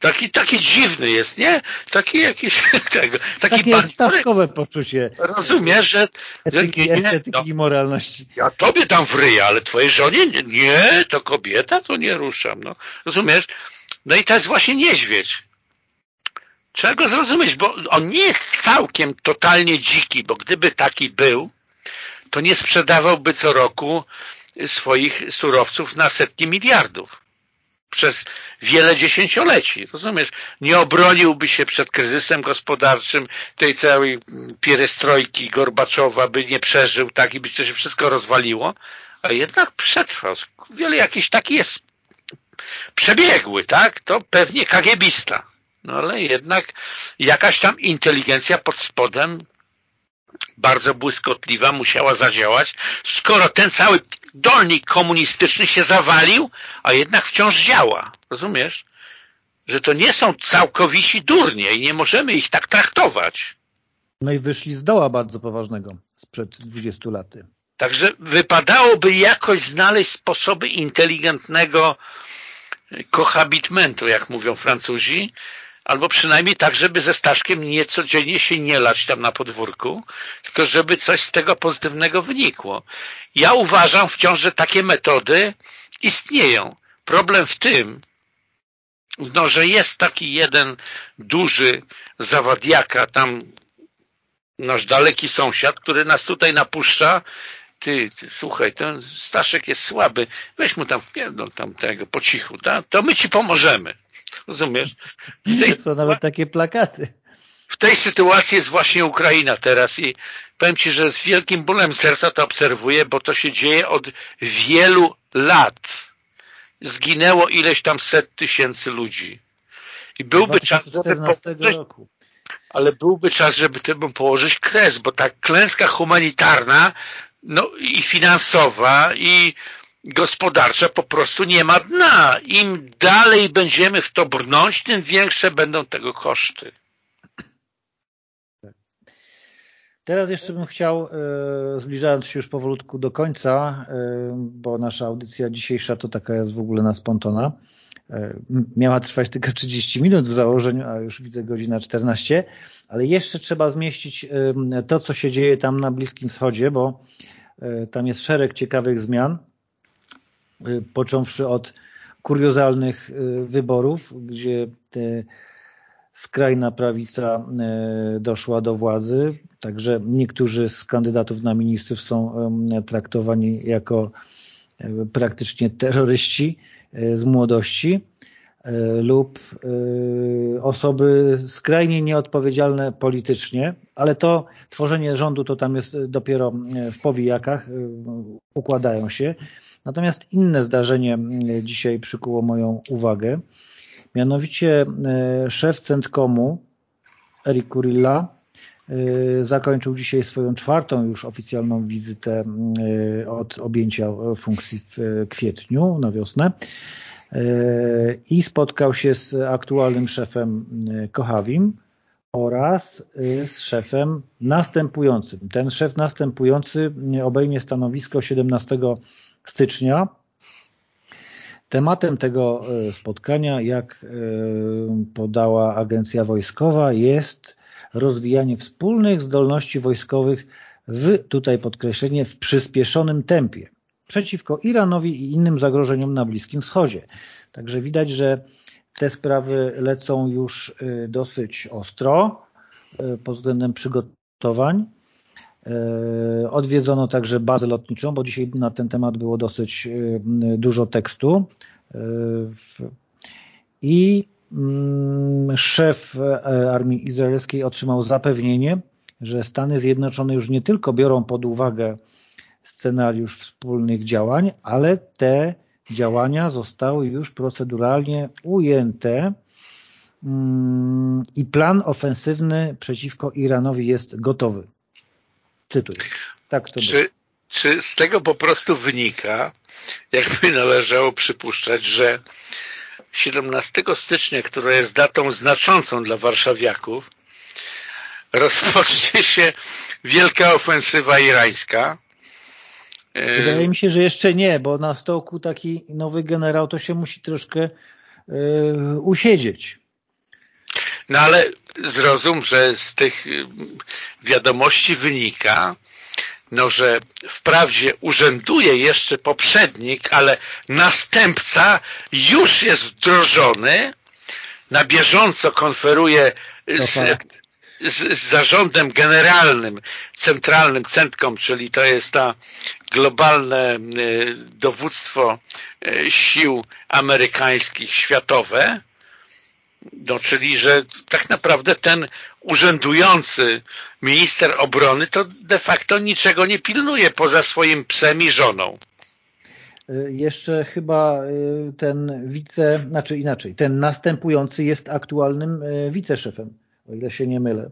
Taki, taki dziwny jest, nie? Taki jakiś *laughs* tego, taki Takie stawkowe poczucie. Rozumiesz, że, etyki, że nie, etyki no, i moralności. Ja tobie tam wryję, ale twojej żonie nie, nie, to kobieta, to nie ruszam. No. Rozumiesz? No i to jest właśnie niedźwiedź. Trzeba go zrozumieć, bo on nie jest całkiem totalnie dziki, bo gdyby taki był, to nie sprzedawałby co roku swoich surowców na setki miliardów przez wiele dziesięcioleci, rozumiesz? Nie obroniłby się przed kryzysem gospodarczym tej całej pierestrojki Gorbaczowa, by nie przeżył, tak, i by się wszystko rozwaliło, a jednak przetrwał. Wiele jakiś taki jest przebiegły, tak? To pewnie kagiebista. No ale jednak jakaś tam inteligencja pod spodem bardzo błyskotliwa musiała zadziałać, skoro ten cały dolnik komunistyczny się zawalił, a jednak wciąż działa. Rozumiesz? Że to nie są całkowici durnie i nie możemy ich tak traktować. No i wyszli z doła bardzo poważnego sprzed 20 lat. Także wypadałoby jakoś znaleźć sposoby inteligentnego kohabitmentu, jak mówią Francuzi, albo przynajmniej tak, żeby ze Staszkiem nie codziennie się nie lać tam na podwórku, tylko żeby coś z tego pozytywnego wynikło. Ja uważam wciąż, że takie metody istnieją. Problem w tym, no, że jest taki jeden duży zawadiaka, tam nasz daleki sąsiad, który nas tutaj napuszcza, ty, ty słuchaj, ten Staszek jest słaby, weź mu tam, no, tam tego po cichu, ta? to my ci pomożemy. Rozumiesz? Tej... To nawet takie plakaty. W tej sytuacji jest właśnie Ukraina teraz i powiem Ci, że z wielkim bólem serca to obserwuję, bo to się dzieje od wielu lat. Zginęło ileś tam set tysięcy ludzi. I byłby czas, żeby położyć, roku. ale byłby czas, żeby temu położyć kres, bo ta klęska humanitarna no i finansowa i gospodarcza po prostu nie ma dna. Im dalej będziemy w to brnąć, tym większe będą tego koszty. Teraz jeszcze bym chciał, e, zbliżając się już powolutku do końca, e, bo nasza audycja dzisiejsza to taka jest w ogóle na spontana. E, miała trwać tylko 30 minut w założeniu, a już widzę godzina 14, ale jeszcze trzeba zmieścić to, co się dzieje tam na Bliskim Wschodzie, bo tam jest szereg ciekawych zmian, począwszy od kuriozalnych wyborów, gdzie te skrajna prawica doszła do władzy, Także niektórzy z kandydatów na ministrów są traktowani jako praktycznie terroryści z młodości lub osoby skrajnie nieodpowiedzialne politycznie, ale to tworzenie rządu to tam jest dopiero w powijakach, układają się. Natomiast inne zdarzenie dzisiaj przykuło moją uwagę. Mianowicie szef Centkomu, Erik Kurilla, Y, zakończył dzisiaj swoją czwartą już oficjalną wizytę y, od objęcia funkcji w kwietniu na wiosnę i spotkał się z aktualnym szefem Kochawim oraz z szefem następującym. Ten szef następujący obejmie stanowisko 17 stycznia. Tematem tego spotkania, jak podała agencja wojskowa, jest rozwijanie wspólnych zdolności wojskowych w, tutaj podkreślenie, w przyspieszonym tempie przeciwko Iranowi i innym zagrożeniom na Bliskim Wschodzie. Także widać, że te sprawy lecą już y, dosyć ostro pod względem przygotowań. Y, odwiedzono także bazę lotniczą, bo dzisiaj na ten temat było dosyć dużo tekstu. I Mm, szef e, armii izraelskiej otrzymał zapewnienie, że Stany Zjednoczone już nie tylko biorą pod uwagę scenariusz wspólnych działań, ale te działania zostały już proceduralnie ujęte mm, i plan ofensywny przeciwko Iranowi jest gotowy. Tak to czy, czy z tego po prostu wynika, jakby *laughs* należało przypuszczać, że 17 stycznia, która jest datą znaczącą dla warszawiaków, rozpocznie się wielka ofensywa irańska. Wydaje mi się, że jeszcze nie, bo na stołku taki nowy generał to się musi troszkę yy, usiedzieć. No ale zrozum, że z tych wiadomości wynika, no, że wprawdzie urzęduje jeszcze poprzednik, ale następca już jest wdrożony, na bieżąco konferuje z, z, z, zarządem generalnym, centralnym centkom, czyli to jest ta globalne e, dowództwo e, sił amerykańskich światowe, no, czyli, że tak naprawdę ten urzędujący minister obrony to de facto niczego nie pilnuje poza swoim psem i żoną. Y, jeszcze chyba y, ten wice, znaczy inaczej, ten następujący jest aktualnym y, wiceszefem, o ile się nie mylę.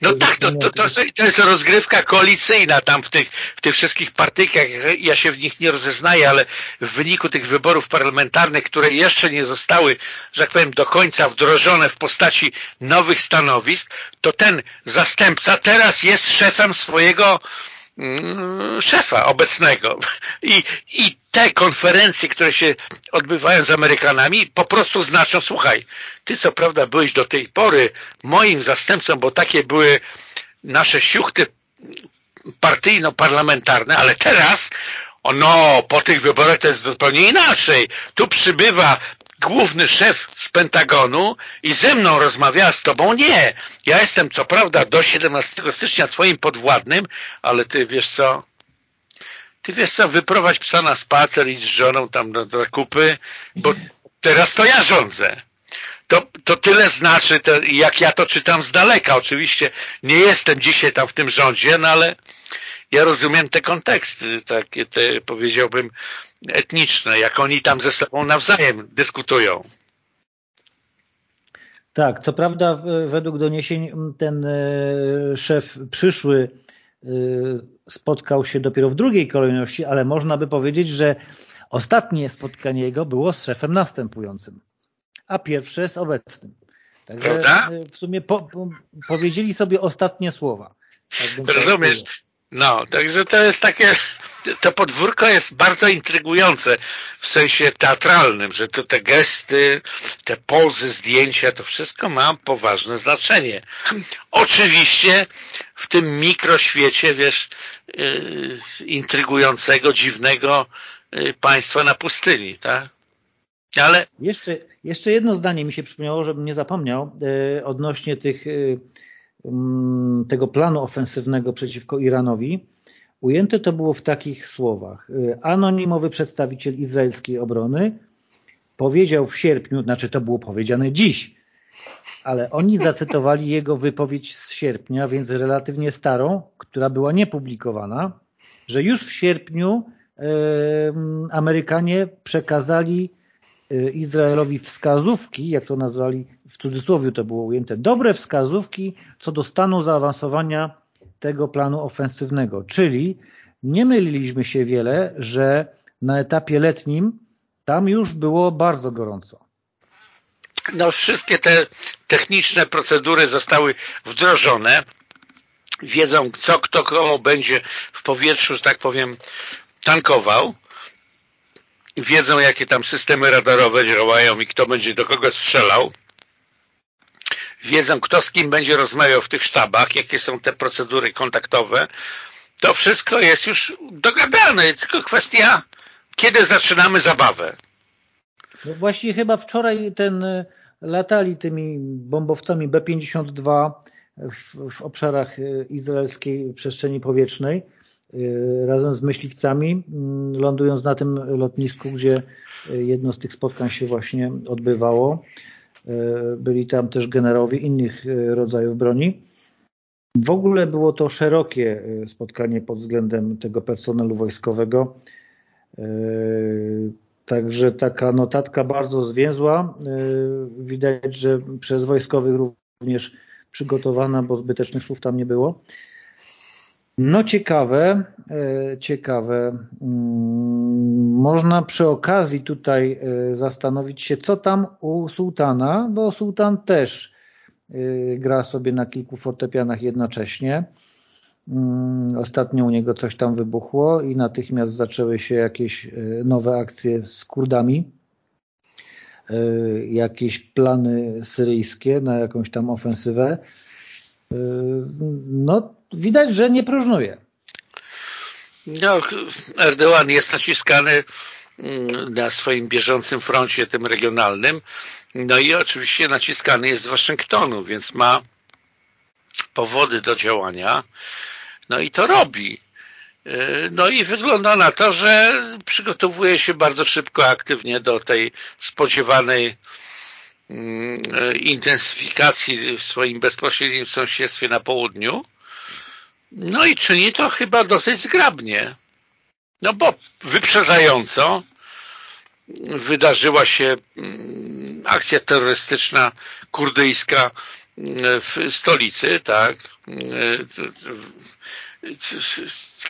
No tak, to, to, to, to jest rozgrywka koalicyjna tam w tych, w tych wszystkich partyjkach. Ja się w nich nie rozeznaję, ale w wyniku tych wyborów parlamentarnych, które jeszcze nie zostały, że tak powiem, do końca wdrożone w postaci nowych stanowisk, to ten zastępca teraz jest szefem swojego szefa obecnego. I, I te konferencje, które się odbywają z Amerykanami, po prostu znaczą, słuchaj, ty co prawda byłeś do tej pory moim zastępcą, bo takie były nasze siuchty partyjno-parlamentarne, ale teraz no, po tych wyborach to jest zupełnie inaczej. Tu przybywa główny szef z Pentagonu i ze mną rozmawiała z tobą, nie. Ja jestem co prawda do 17 stycznia twoim podwładnym, ale ty wiesz co? Ty wiesz co, wyprowadź psa na spacer i z żoną tam do zakupy, bo teraz to ja rządzę. To, to tyle znaczy, to, jak ja to czytam z daleka. Oczywiście nie jestem dzisiaj tam w tym rządzie, no ale ja rozumiem te konteksty, takie te powiedziałbym etniczne, jak oni tam ze sobą nawzajem dyskutują. Tak, to prawda według doniesień ten e, szef przyszły e, spotkał się dopiero w drugiej kolejności, ale można by powiedzieć, że ostatnie spotkanie jego było z szefem następującym, a pierwsze z obecnym. Także Prawda? E, w sumie po, po, powiedzieli sobie ostatnie słowa. Tak Rozumiesz? No, także to jest takie, to podwórko jest bardzo intrygujące w sensie teatralnym, że to te gesty, te pozy, zdjęcia, to wszystko ma poważne znaczenie. Oczywiście w tym mikroświecie, wiesz, yy, intrygującego, dziwnego yy, państwa na pustyni, tak? Ale... Jeszcze, jeszcze jedno zdanie mi się przypomniało, żebym nie zapomniał, yy, odnośnie tych yy, Mm, tego planu ofensywnego przeciwko Iranowi, ujęte to było w takich słowach. Y, anonimowy przedstawiciel izraelskiej obrony powiedział w sierpniu, znaczy to było powiedziane dziś, ale oni zacytowali jego wypowiedź z sierpnia, więc relatywnie starą, która była niepublikowana, że już w sierpniu Amerykanie przekazali y, Izraelowi wskazówki, jak to nazwali w cudzysłowie to było ujęte, dobre wskazówki co do stanu zaawansowania tego planu ofensywnego. Czyli nie myliliśmy się wiele, że na etapie letnim tam już było bardzo gorąco. No wszystkie te techniczne procedury zostały wdrożone. Wiedzą, co kto komu będzie w powietrzu, że tak powiem, tankował. Wiedzą, jakie tam systemy radarowe działają i kto będzie do kogo strzelał wiedzą, kto z kim będzie rozmawiał w tych sztabach, jakie są te procedury kontaktowe, to wszystko jest już dogadane, tylko kwestia, kiedy zaczynamy zabawę. No właśnie chyba wczoraj ten e, latali tymi bombowcami B-52 w, w, obszarach e, izraelskiej przestrzeni powietrznej e, razem z myśliwcami, mm, lądując na tym lotnisku, gdzie jedno z tych spotkań się właśnie odbywało. E, byli tam też generałowie innych e, rodzajów broni. W ogóle było to szerokie e, spotkanie pod względem tego personelu wojskowego. Także taka notatka bardzo zwięzła. Widać, że przez wojskowych również przygotowana, bo zbytecznych słów tam nie było. No ciekawe, e, ciekawe. Mm, można przy okazji tutaj e, zastanowić się, co tam u sułtana, bo sułtan też e, gra sobie na kilku fortepianach jednocześnie. Mm, ostatnio u niego coś tam wybuchło i natychmiast zaczęły się jakieś nowe akcje z Kurdami, jakieś plany syryjskie na jakąś tam ofensywę. No widać, że nie próżnuje. No, Erdogan jest naciskany mm, na swoim bieżącym froncie, tym regionalnym, no i oczywiście naciskany jest z Waszyngtonu, więc ma powody do działania, no i to robi. Y, no i wygląda na to, że przygotowuje się bardzo szybko, aktywnie do tej spodziewanej mm, intensyfikacji w swoim bezpośrednim sąsiedztwie na południu no i czyni to chyba dosyć zgrabnie. No bo wyprzedzająco wydarzyła się mm, akcja terrorystyczna kurdyjska mm, w stolicy, tak.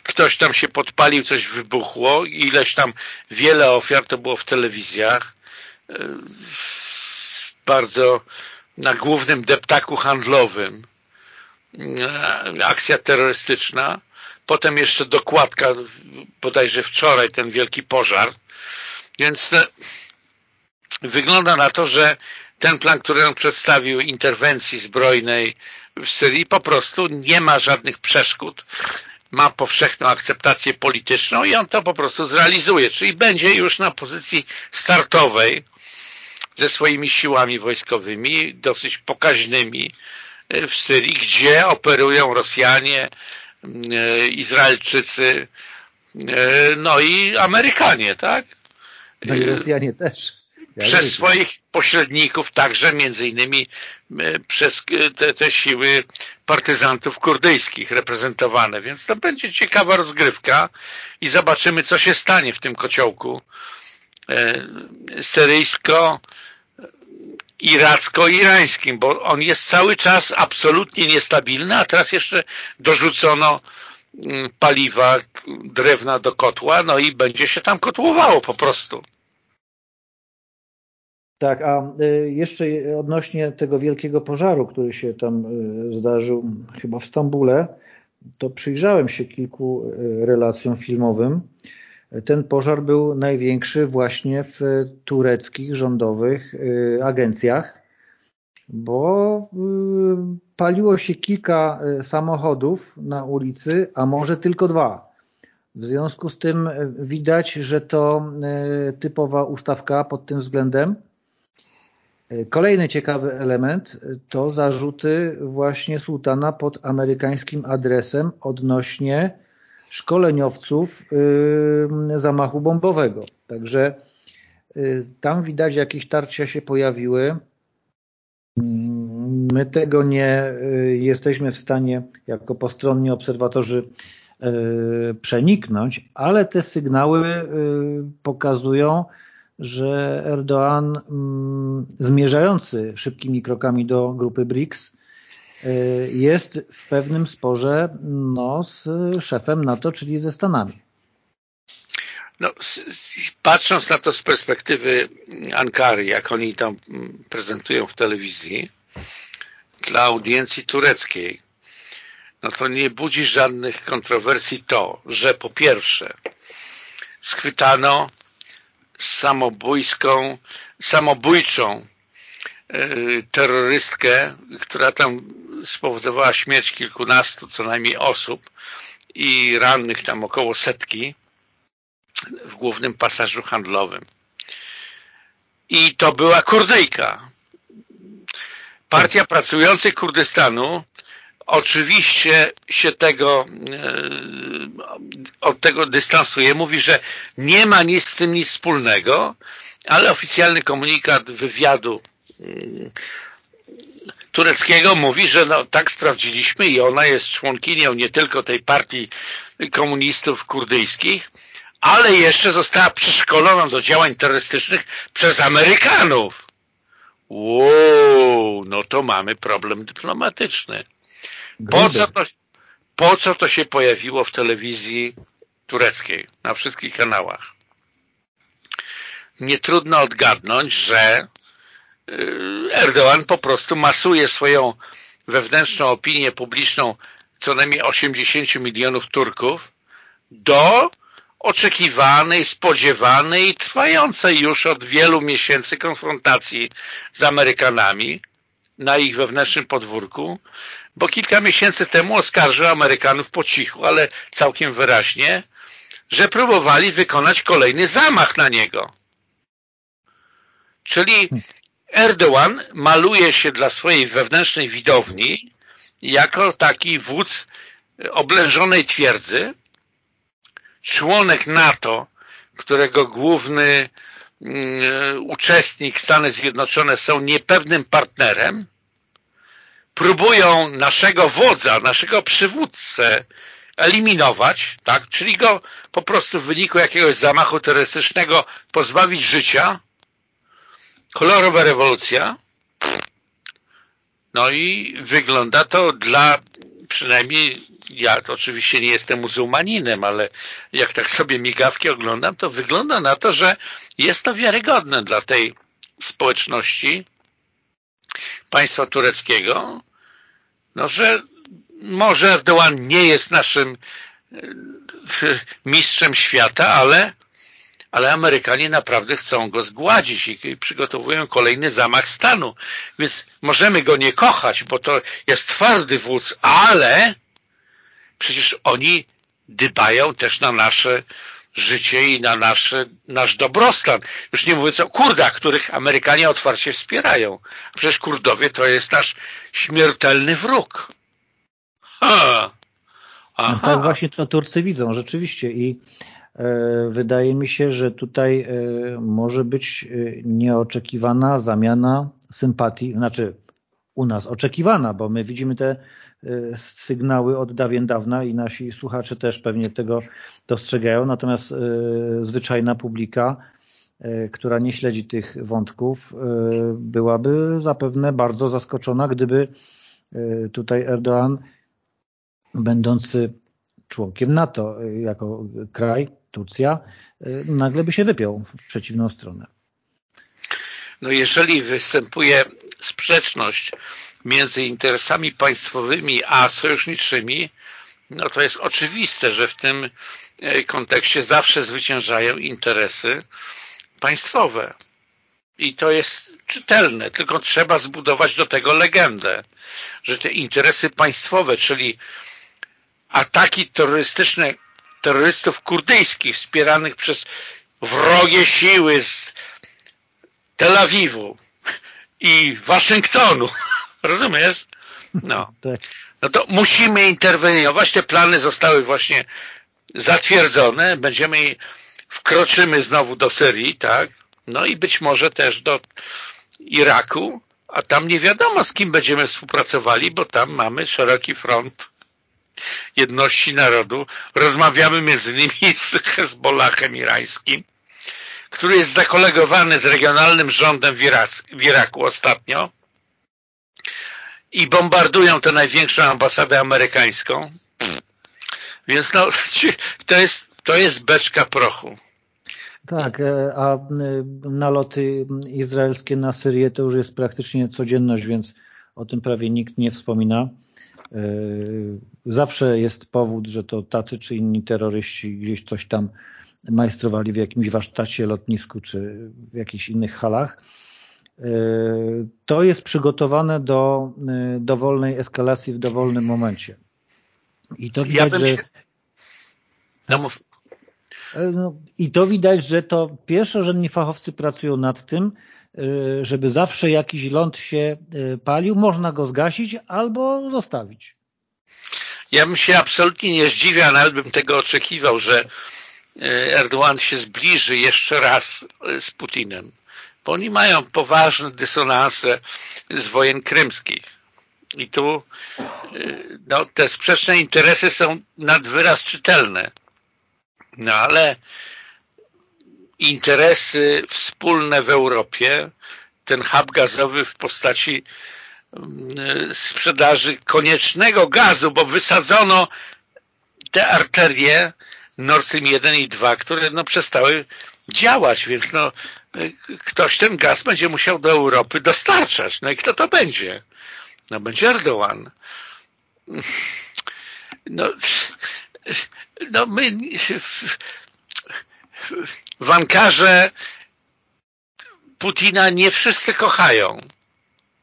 Ktoś tam się podpalił, coś wybuchło, ileś tam wiele ofiar to było w telewizjach. Bardzo na głównym deptaku handlowym akcja terrorystyczna, potem jeszcze dokładka, bodajże wczoraj ten wielki pożar, więc e, wygląda na to, że ten plan, który on przedstawił interwencji zbrojnej w Syrii po prostu nie ma żadnych przeszkód, ma powszechną akceptację polityczną i on to po prostu zrealizuje, czyli będzie już na pozycji startowej ze swoimi siłami wojskowymi, dosyć pokaźnymi, w Syrii, gdzie operują Rosjanie, e, Izraelczycy, e, no i Amerykanie, tak? No i Rosjanie też. Ja przez swoich pośredników, także między innymi przez te, te siły partyzantów kurdyjskich reprezentowane, więc to będzie ciekawa rozgrywka i zobaczymy, co się stanie w tym kociołku syryjsko iracko-irańskim, bo on jest cały czas absolutnie niestabilny, a teraz jeszcze dorzucono mm, paliwa, drewna do kotła, no i będzie się tam kotłowało po prostu. Tak, a y, jeszcze odnośnie tego wielkiego pożaru, który się tam y, zdarzył chyba w Stambule, to przyjrzałem się kilku relacjom filmowym. Ten pożar był największy właśnie w tureckich rządowych agencjach, bo paliło się kilka samochodów na ulicy, a może tylko dwa. W związku z tym widać, że to typowa ustawka pod tym względem. Kolejny ciekawy element to zarzuty właśnie sułtana pod amerykańskim adresem odnośnie szkoleniowców zamachu bombowego. Także tam widać jakieś tarcia się pojawiły. My tego nie jesteśmy w stanie jako postronni obserwatorzy przeniknąć, ale te sygnały pokazują, że Erdoğan mm, zmierzający szybkimi krokami do grupy BRICS y, jest w pewnym sporze no, z szefem NATO, czyli ze Stanami. No, patrząc na to z perspektywy Ankary, jak oni tam prezentują w telewizji, dla audiencji tureckiej, no to nie budzi żadnych kontrowersji to, że po pierwsze schwytano samobójską, samobójczą terrorystkę, która tam spowodowała śmierć kilkunastu co najmniej osób i rannych tam około setki w głównym pasażu handlowym. I to była Kurdyjka. Partia Pracujących Kurdystanu oczywiście się tego e, od tego dystansuje. Mówi, że nie ma nic z tym nic wspólnego, ale oficjalny komunikat wywiadu tureckiego mówi, że no, tak sprawdziliśmy i ona jest członkinią nie tylko tej partii komunistów kurdyjskich, ale jeszcze została przeszkolona do działań terrorystycznych przez Amerykanów. Wow, no to mamy problem dyplomatyczny. Po co, to, po co to się pojawiło w telewizji tureckiej, na wszystkich kanałach? Nie trudno odgadnąć, że y, Erdoğan po prostu masuje swoją wewnętrzną opinię publiczną co najmniej 80 milionów Turków do oczekiwanej, spodziewanej i trwającej już od wielu miesięcy konfrontacji z Amerykanami na ich wewnętrznym podwórku, bo kilka miesięcy temu oskarżył Amerykanów po cichu, ale całkiem wyraźnie, że próbowali wykonać kolejny zamach na niego. Czyli Erdoğan maluje się dla swojej wewnętrznej widowni jako taki wódz oblężonej twierdzy, członek NATO, którego główny mm, uczestnik Stany Zjednoczone są niepewnym partnerem, próbują naszego wodza, naszego przywódcę eliminować, tak, czyli go po prostu w wyniku jakiegoś zamachu terrorystycznego pozbawić życia, kolorowa rewolucja, no i wygląda to dla przynajmniej ja to oczywiście nie jestem muzułmaninem, ale jak tak sobie migawki oglądam, to wygląda na to, że jest to wiarygodne dla tej społeczności państwa tureckiego, no, że może Erdogan nie jest naszym e, mistrzem świata, ale, ale Amerykanie naprawdę chcą go zgładzić i przygotowują kolejny zamach stanu. Więc możemy go nie kochać, bo to jest twardy wódz, ale przecież oni dbają też na nasze życie i na nasze, nasz dobrostan. Już nie mówiąc o Kurdach, których Amerykanie otwarcie wspierają. A przecież Kurdowie to jest nasz śmiertelny wróg. Ha. No tak właśnie to Turcy widzą, rzeczywiście. I wydaje mi się, że tutaj e, może być e, nieoczekiwana zamiana sympatii, znaczy u nas oczekiwana, bo my widzimy te E, sygnały od dawien dawna i nasi słuchacze też pewnie tego dostrzegają, natomiast e, zwyczajna publika, e, która nie śledzi tych wątków, byłaby zapewne bardzo zaskoczona, gdyby tutaj Erdoğan, będący członkiem NATO jako kraj, Turcja, nagle by się wypiął w przeciwną stronę. No jeżeli występuje sprzeczność między interesami państwowymi a sojuszniczymi, no to jest oczywiste, że w tym e, kontekście zawsze zwyciężają interesy państwowe. I to jest czytelne, tylko trzeba zbudować do tego legendę, że te interesy państwowe, czyli ataki terrorystyczne terrorystów kurdyjskich wspieranych przez wrogie siły z Tel Awiwu i Waszyngtonu, *laughs* rozumiesz? No. Tak. no to musimy interweniować. Te plany zostały właśnie zatwierdzone. Będziemy wkroczymy znowu do Syrii, tak? No i być może też do Iraku, a tam nie wiadomo z kim będziemy współpracowali, bo tam mamy szeroki front jedności narodu. Rozmawiamy między innymi *laughs* z Hezbollahem irańskim, który jest zakolegowany z regionalnym rządem w, Iraku ostatnio i bombardują tę największą ambasadę amerykańską. Więc no, *laughs* to jest, to jest beczka prochu. Tak, e, a e, naloty izraelskie na Syrię to już jest praktycznie codzienność, więc o tym prawie nikt nie wspomina. E, zawsze jest powód, że to tacy czy inni terroryści gdzieś coś tam majstrowali w jakimś warsztacie, lotnisku czy w jakichś innych halach. To jest przygotowane do dowolnej eskalacji w dowolnym momencie. I to widać, ja że... Się... No mów. E, no, I to widać, że to pierwszorzędni fachowcy pracują nad tym, e, żeby zawsze jakiś ląd się e, palił, można go zgasić albo zostawić. Ja bym się absolutnie nie zdziwiał, nawet bym tego oczekiwał, że Erdogan się zbliży jeszcze raz z Putinem, bo oni mają poważne dysonanse z wojen krymskich. I tu no, te sprzeczne interesy są nad wyraz czytelne. No ale interesy wspólne w Europie, ten hub gazowy w postaci sprzedaży koniecznego gazu, bo wysadzono te arterie Nord Stream 1 i 2, które no przestały działać, więc no ktoś ten gaz będzie musiał do Europy dostarczać. No i kto to będzie? No będzie Erdogan. No, no my w, w Ankarze Putina nie wszyscy kochają.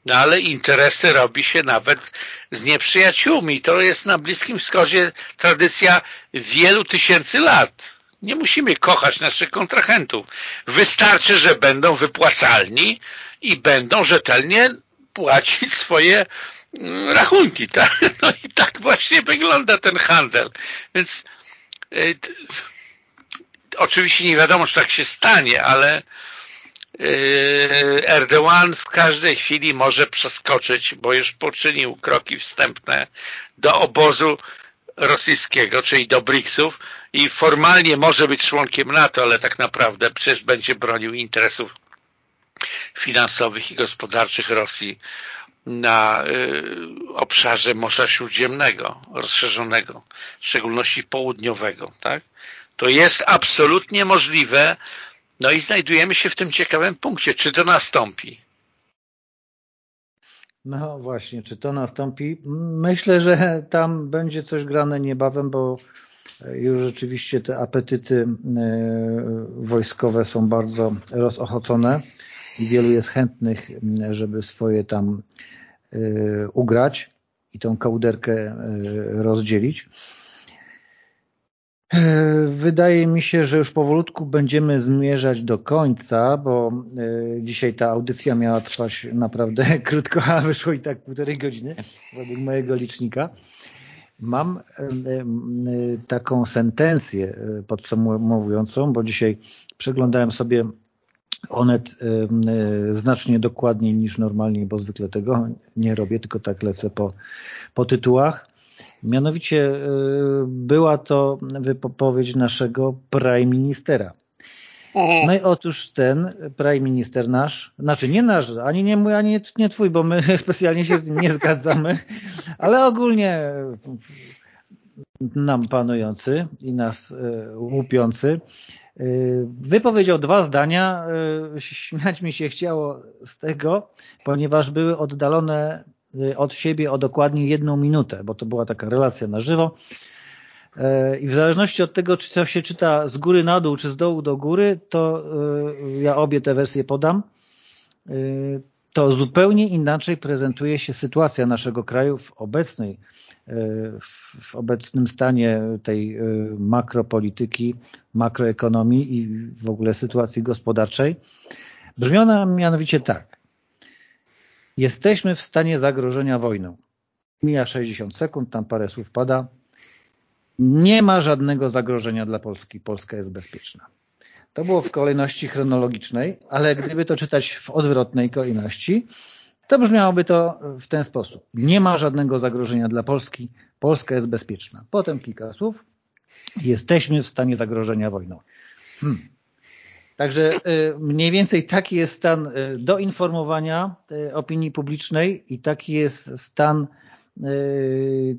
No ale interesy robi się nawet z nieprzyjaciółmi. To jest na Bliskim Wschodzie tradycja wielu tysięcy lat. Nie musimy kochać naszych kontrahentów. Wystarczy, że będą wypłacalni i będą rzetelnie płacić swoje mm, rachunki. Tak? *laughs* No i tak właśnie wygląda ten handel. Więc y, oczywiście nie wiadomo, czy tak się stanie, ale Erdogan w każdej chwili może przeskoczyć, bo już poczynił kroki wstępne do obozu rosyjskiego, czyli do BRICS-ów i formalnie może być członkiem NATO, ale tak naprawdę przecież będzie bronił interesów finansowych i gospodarczych Rosji na y, obszarze Morza Śródziemnego, rozszerzonego, w szczególności południowego. Tak? To jest absolutnie możliwe, no i znajdujemy się w tym ciekawym punkcie, czy to nastąpi. No właśnie, czy to nastąpi? Myślę, że tam będzie coś grane niebawem, bo już rzeczywiście te apetyty y, wojskowe są bardzo rozochocone i wielu jest chętnych, żeby swoje tam y, ugrać i tą kołderkę y, rozdzielić. Y, wydaje mi się, że już powolutku będziemy zmierzać do końca, bo dzisiaj ta audycja miała trwać naprawdę *laughs* krótko, a wyszło i tak półtorej godziny według mojego licznika. Mam taką sentencję podsumowującą, bo dzisiaj przeglądałem sobie Onet znacznie dokładniej niż normalnie, bo zwykle tego nie robię, tylko tak lecę po, po tytułach. Mianowicie y, była to wypowiedź naszego prime ministera. No i otóż ten prime minister nasz, znaczy nie nasz, ani nie mój, ani nie twój, bo my *laughs* specjalnie się z nim nie zgadzamy, ale ogólnie nam panujący i nas y, łupiący, Y, wypowiedział dwa zdania. Śmiać mi się chciało z tego, ponieważ były oddalone od siebie o dokładnie jedną minutę, bo to była taka relacja na żywo. E, I w zależności od tego, czy to się czyta z góry na dół, czy z dołu do góry, to e, ja obie te wersje podam. E, to zupełnie inaczej prezentuje się sytuacja naszego kraju w obecnej, w obecnym stanie tej makropolityki, makroekonomii i w ogóle sytuacji gospodarczej. Brzmi ona mianowicie tak. Jesteśmy w stanie zagrożenia wojną. Mija 60 sekund, tam parę słów pada. Nie ma żadnego zagrożenia dla Polski. Polska jest bezpieczna. To było w kolejności chronologicznej, ale gdyby to czytać w odwrotnej kolejności, to brzmiałoby to w ten sposób. Nie ma żadnego zagrożenia dla Polski. Polska jest bezpieczna. Potem kilka słów. Jesteśmy w stanie zagrożenia wojną. Hmm. Także y, mniej więcej taki jest stan y, doinformowania y, opinii publicznej i taki jest stan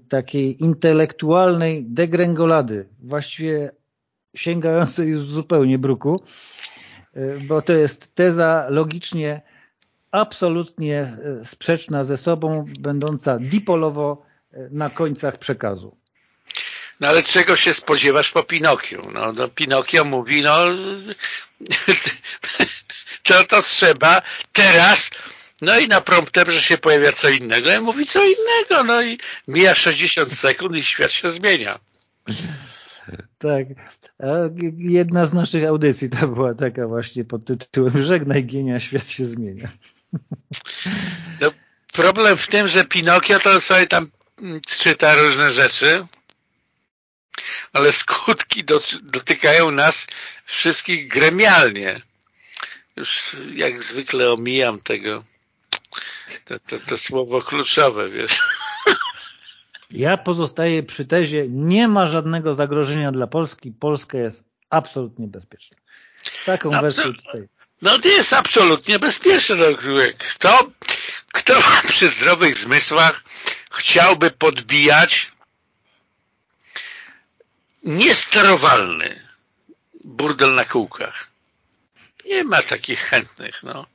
takiej intelektualnej degrengolady, właściwie sięgającej już zupełnie bruku, bo to jest teza logicznie absolutnie sprzeczna ze sobą, będąca dipolowo na końcach przekazu. No ale czego się spodziewasz po Pinokiu? No, no Pinokio mówi, no *laughs* to to trzeba teraz no i na prompterze się pojawia co innego i mówi co innego, no i mija 60 sekund i świat się zmienia. Tak. jedna z naszych audycji to była taka właśnie pod tytułem Żegnaj Gienia, świat się zmienia. No, problem w tym, że Pinokio to sobie tam czyta różne rzeczy, ale skutki dotykają nas wszystkich gremialnie. Już jak zwykle omijam tego to, to, to słowo kluczowe, wiesz. Ja pozostaję przy tezie, nie ma żadnego zagrożenia dla Polski, Polska jest absolutnie bezpieczna. Taką Absol wersję tutaj. No to jest absolutnie bezpieczne. No, kto, kto *laughs* przy zdrowych zmysłach chciałby podbijać niesterowalny burdel na kółkach? Nie ma takich chętnych. No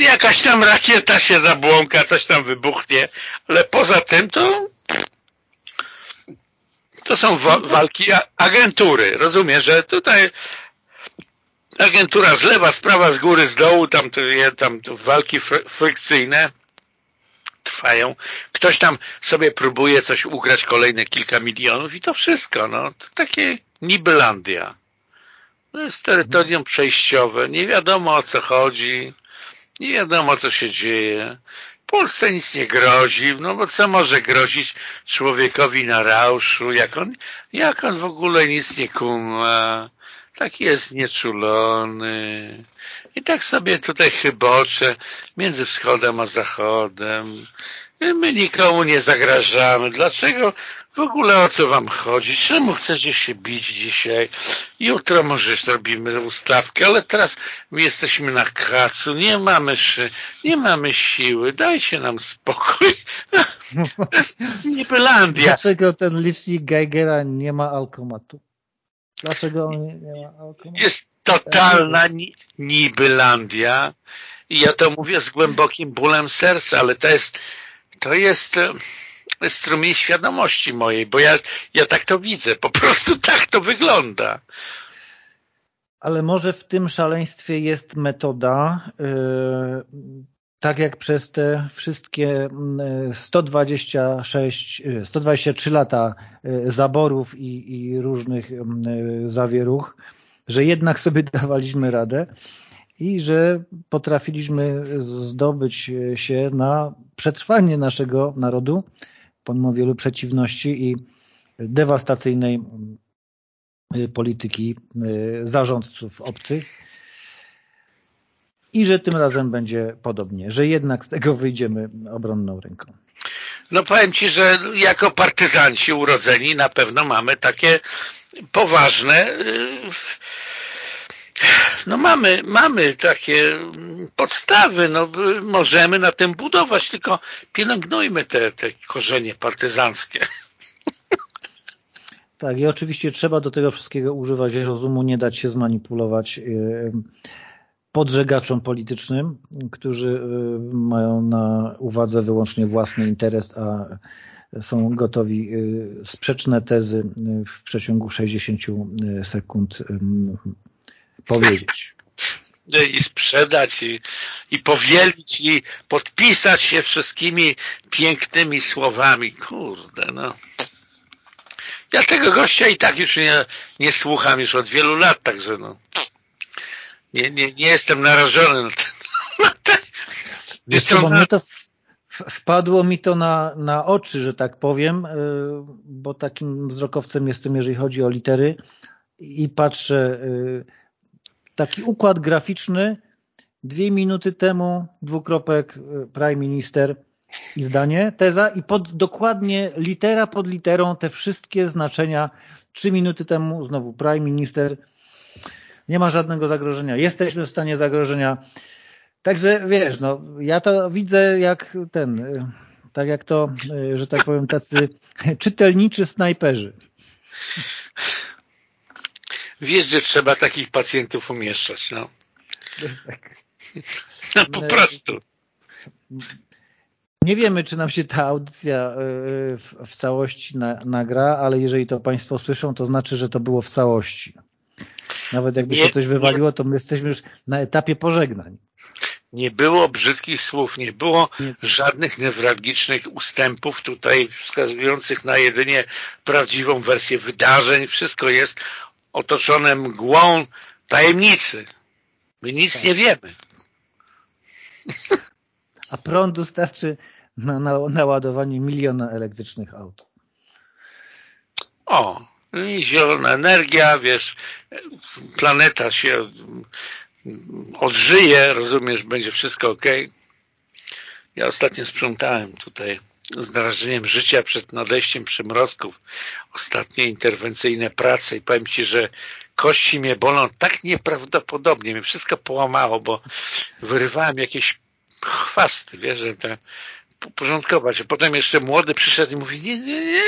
jakaś tam rakieta się zabłąka, coś tam wybuchnie, ale poza tym to to są walki agentury. Rozumiem, że tutaj agentura z lewa, z prawa, z góry, z dołu, tam, tam walki frykcyjne trwają. Ktoś tam sobie próbuje coś ugrać kolejne kilka milionów i to wszystko. No, to takie Nibylandia. To jest terytorium przejściowe. Nie wiadomo o co chodzi. Nie wiadomo, co się dzieje. Polsce nic nie grozi, no bo co może grozić człowiekowi na rauszu, jak on, jak on w ogóle nic nie kuma, taki jest nieczulony. I tak sobie tutaj chybocze między wschodem a zachodem. My nikomu nie zagrażamy. Dlaczego w ogóle o co wam chodzi? Czemu chcecie się bić dzisiaj? Jutro może zrobimy ustawkę, ale teraz my jesteśmy na kacu, nie mamy szy, nie mamy siły, dajcie nam spokój. *laughs* Nibelandia. Dlaczego ten licznik Geigera nie ma alkomatu? Dlaczego on nie, nie ma alkomatu? Jest totalna ni Nibelandia i ja to mówię z głębokim bólem serca, ale to jest to jest strumień świadomości mojej, bo ja, ja tak to widzę, po prostu tak to wygląda. Ale może w tym szaleństwie jest metoda, yy, tak jak przez te wszystkie 126, yy, 123 yy, lata yy, zaborów i, i różnych yy, zawieruch, że jednak sobie *laughs* dawaliśmy radę i że potrafiliśmy zdobyć się na przetrwanie naszego narodu pomimo wielu przeciwności i dewastacyjnej y, polityki zarządców obcych i że tym razem będzie podobnie, że jednak z tego wyjdziemy obronną ręką. No powiem Ci, że jako partyzanci urodzeni na pewno mamy takie poważne y, no mamy, mamy takie podstawy, no możemy na tym budować, tylko pielęgnujmy te, te korzenie partyzanckie. *laughs* Tak, i oczywiście trzeba do tego wszystkiego używać rozumu, nie dać się zmanipulować y, podżegaczom politycznym, którzy y, mają na uwadze wyłącznie własny interes, a są gotowi sprzeczne tezy w przeciągu 60 sekund powiedzieć i sprzedać i, i powielić i podpisać się wszystkimi pięknymi słowami. Kurde, no. Ja tego gościa i tak już nie, nie słucham już od wielu lat, także no. Nie, nie, nie jestem narażony na ten. *laughs* Na ten. Wiesz bo mnie to wpadło mi to na, na oczy, że tak powiem, y, bo takim wzrokowcem jestem, jeżeli chodzi o litery i patrzę y, taki układ graficzny, dwie minuty temu, dwukropek, y, prime minister i zdanie, teza i pod dokładnie litera pod literą te wszystkie znaczenia, trzy minuty temu znowu prime minister, nie ma żadnego zagrożenia, jesteśmy w stanie zagrożenia. Także wiesz, no, ja to widzę jak ten, y, tak jak to, y, że tak powiem, tacy *laughs* czytelniczy snajperzy. Wiesz, że trzeba takich pacjentów umieszczać, no. No po prostu. Nie wiemy, czy nam się ta audycja e, w, całości na, nagra, ale jeżeli to Państwo słyszą, to znaczy, że to było w całości. Nawet jakby nie, się coś wywaliło, to my jesteśmy już na etapie pożegnań. Nie było brzydkich słów, nie było żadnych newralgicznych ustępów tutaj wskazujących na jedynie prawdziwą wersję wydarzeń. Wszystko jest otoczone mgłą tajemnicy. My nic tak. nie wiemy. *laughs* A prądu starczy na, na naładowanie miliona elektrycznych aut. O, zielona energia, wiesz, planeta się odżyje, rozumiesz, będzie wszystko ok. Ja ostatnio sprzątałem tutaj z narażeniem życia przed nadejściem przymrozków, ostatnie interwencyjne prace i powiem Ci, że kości mnie bolą tak nieprawdopodobnie, mnie wszystko połamało, bo wyrywałem jakieś chwasty, wiesz, że te porządkować. A potem jeszcze młody przyszedł i mówi, nie, nie, nie,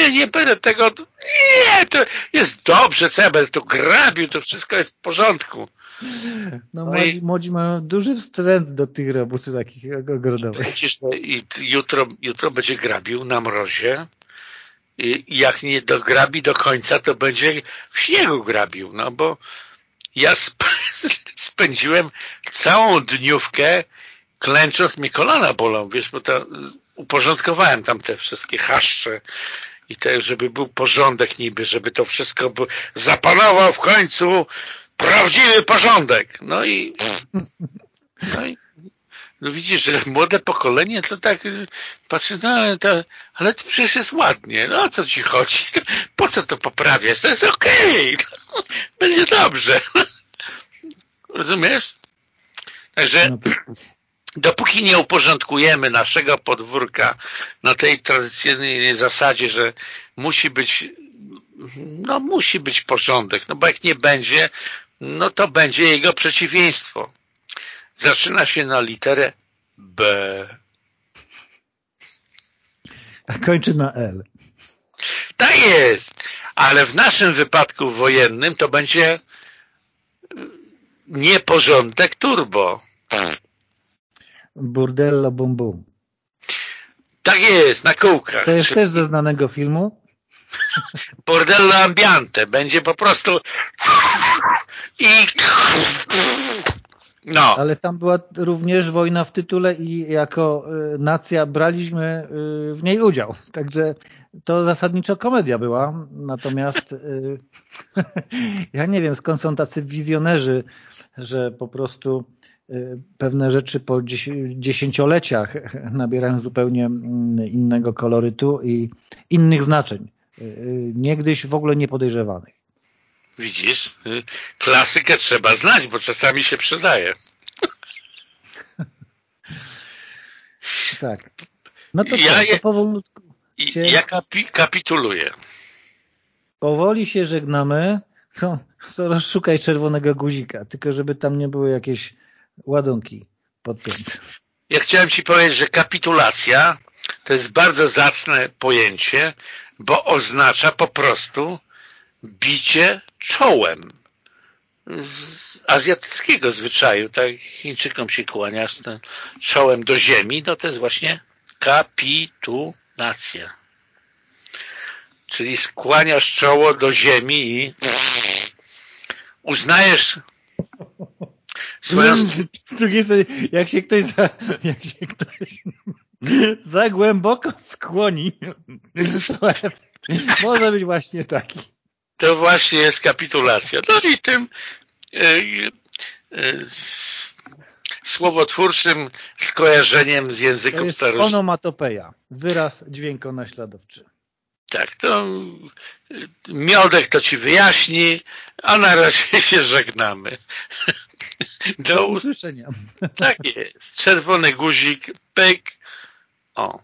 nie, nie będę tego, nie, to jest dobrze, co ja będę tu grabił, to wszystko jest w porządku. No, no i, młodzi mają duży wstręt do tych robót takich ogrodowych. I, i jutro, jutro będzie grabił na mrozie i jak nie dograbi do końca, to będzie w śniegu grabił, no bo ja sp *laughs* spędziłem całą dniówkę klęcząc, mi kolana bolą, wiesz, bo to uporządkowałem tam te wszystkie haszcze i te, żeby był porządek niby, żeby to wszystko był, zapanował w końcu prawdziwy porządek. No i, no i no widzisz, że młode pokolenie to tak patrzy, no ale to, ale to przecież jest ładnie, no o co ci chodzi? Po co to poprawiać? To jest okej, okay. będzie dobrze. Rozumiesz? Także no dopóki nie uporządkujemy naszego podwórka na tej tradycyjnej zasadzie, że musi być no musi być porządek, no bo jak nie będzie, no to będzie jego przeciwieństwo. Zaczyna się na literę B. A kończy na L. Tak jest, ale w naszym wypadku wojennym to będzie nieporządek turbo. Burdello bum bum. Tak jest, na kółkach. To jest też ze znanego filmu? Bordello ambiante. Będzie po prostu i no. Ale tam była również wojna w tytule i jako y, nacja braliśmy y, w niej udział. Także to zasadniczo komedia była. Natomiast y, *laughs* ja nie wiem skąd są tacy wizjonerzy, że po prostu pewne rzeczy po dziesięcioleciach *laughs* nabierają zupełnie mm, innego kolorytu i innych znaczeń. Niegdyś w ogóle niepodejrzewanych. Widzisz? Klasykę trzeba znać, bo czasami się przydaje. *laughs* Tak. No to ja, co, to powolutku się... Ja kapi kapituluję. Powoli się żegnamy. *laughs* To, to rozszukaj czerwonego guzika, tylko żeby tam nie były jakieś ładunki podpięte. Ja chciałem Ci powiedzieć, że kapitulacja to jest bardzo zacne pojęcie, bo oznacza po prostu bicie czołem azjatyckiego zwyczaju, tak Chińczykom się kłaniasz czołem do ziemi, no to jest właśnie kapitulacja. Czyli skłaniasz czoło do ziemi i uznajesz *laughs* Z drugiej strony, jak się ktoś za, jak się ktoś za głęboko skłoni, to *laughs* może być właśnie taki. To właśnie jest kapitulacja. No i tym e, e, słowotwórczym skojarzeniem z języków starożytnych. onomatopeja, wyraz dźwiękonaśladowczy. Tak, to miodek to ci wyjaśni, a na razie *laughs* się żegnamy. Do usłyszenia. Tak jest. Czerwony guzik, pyk. O.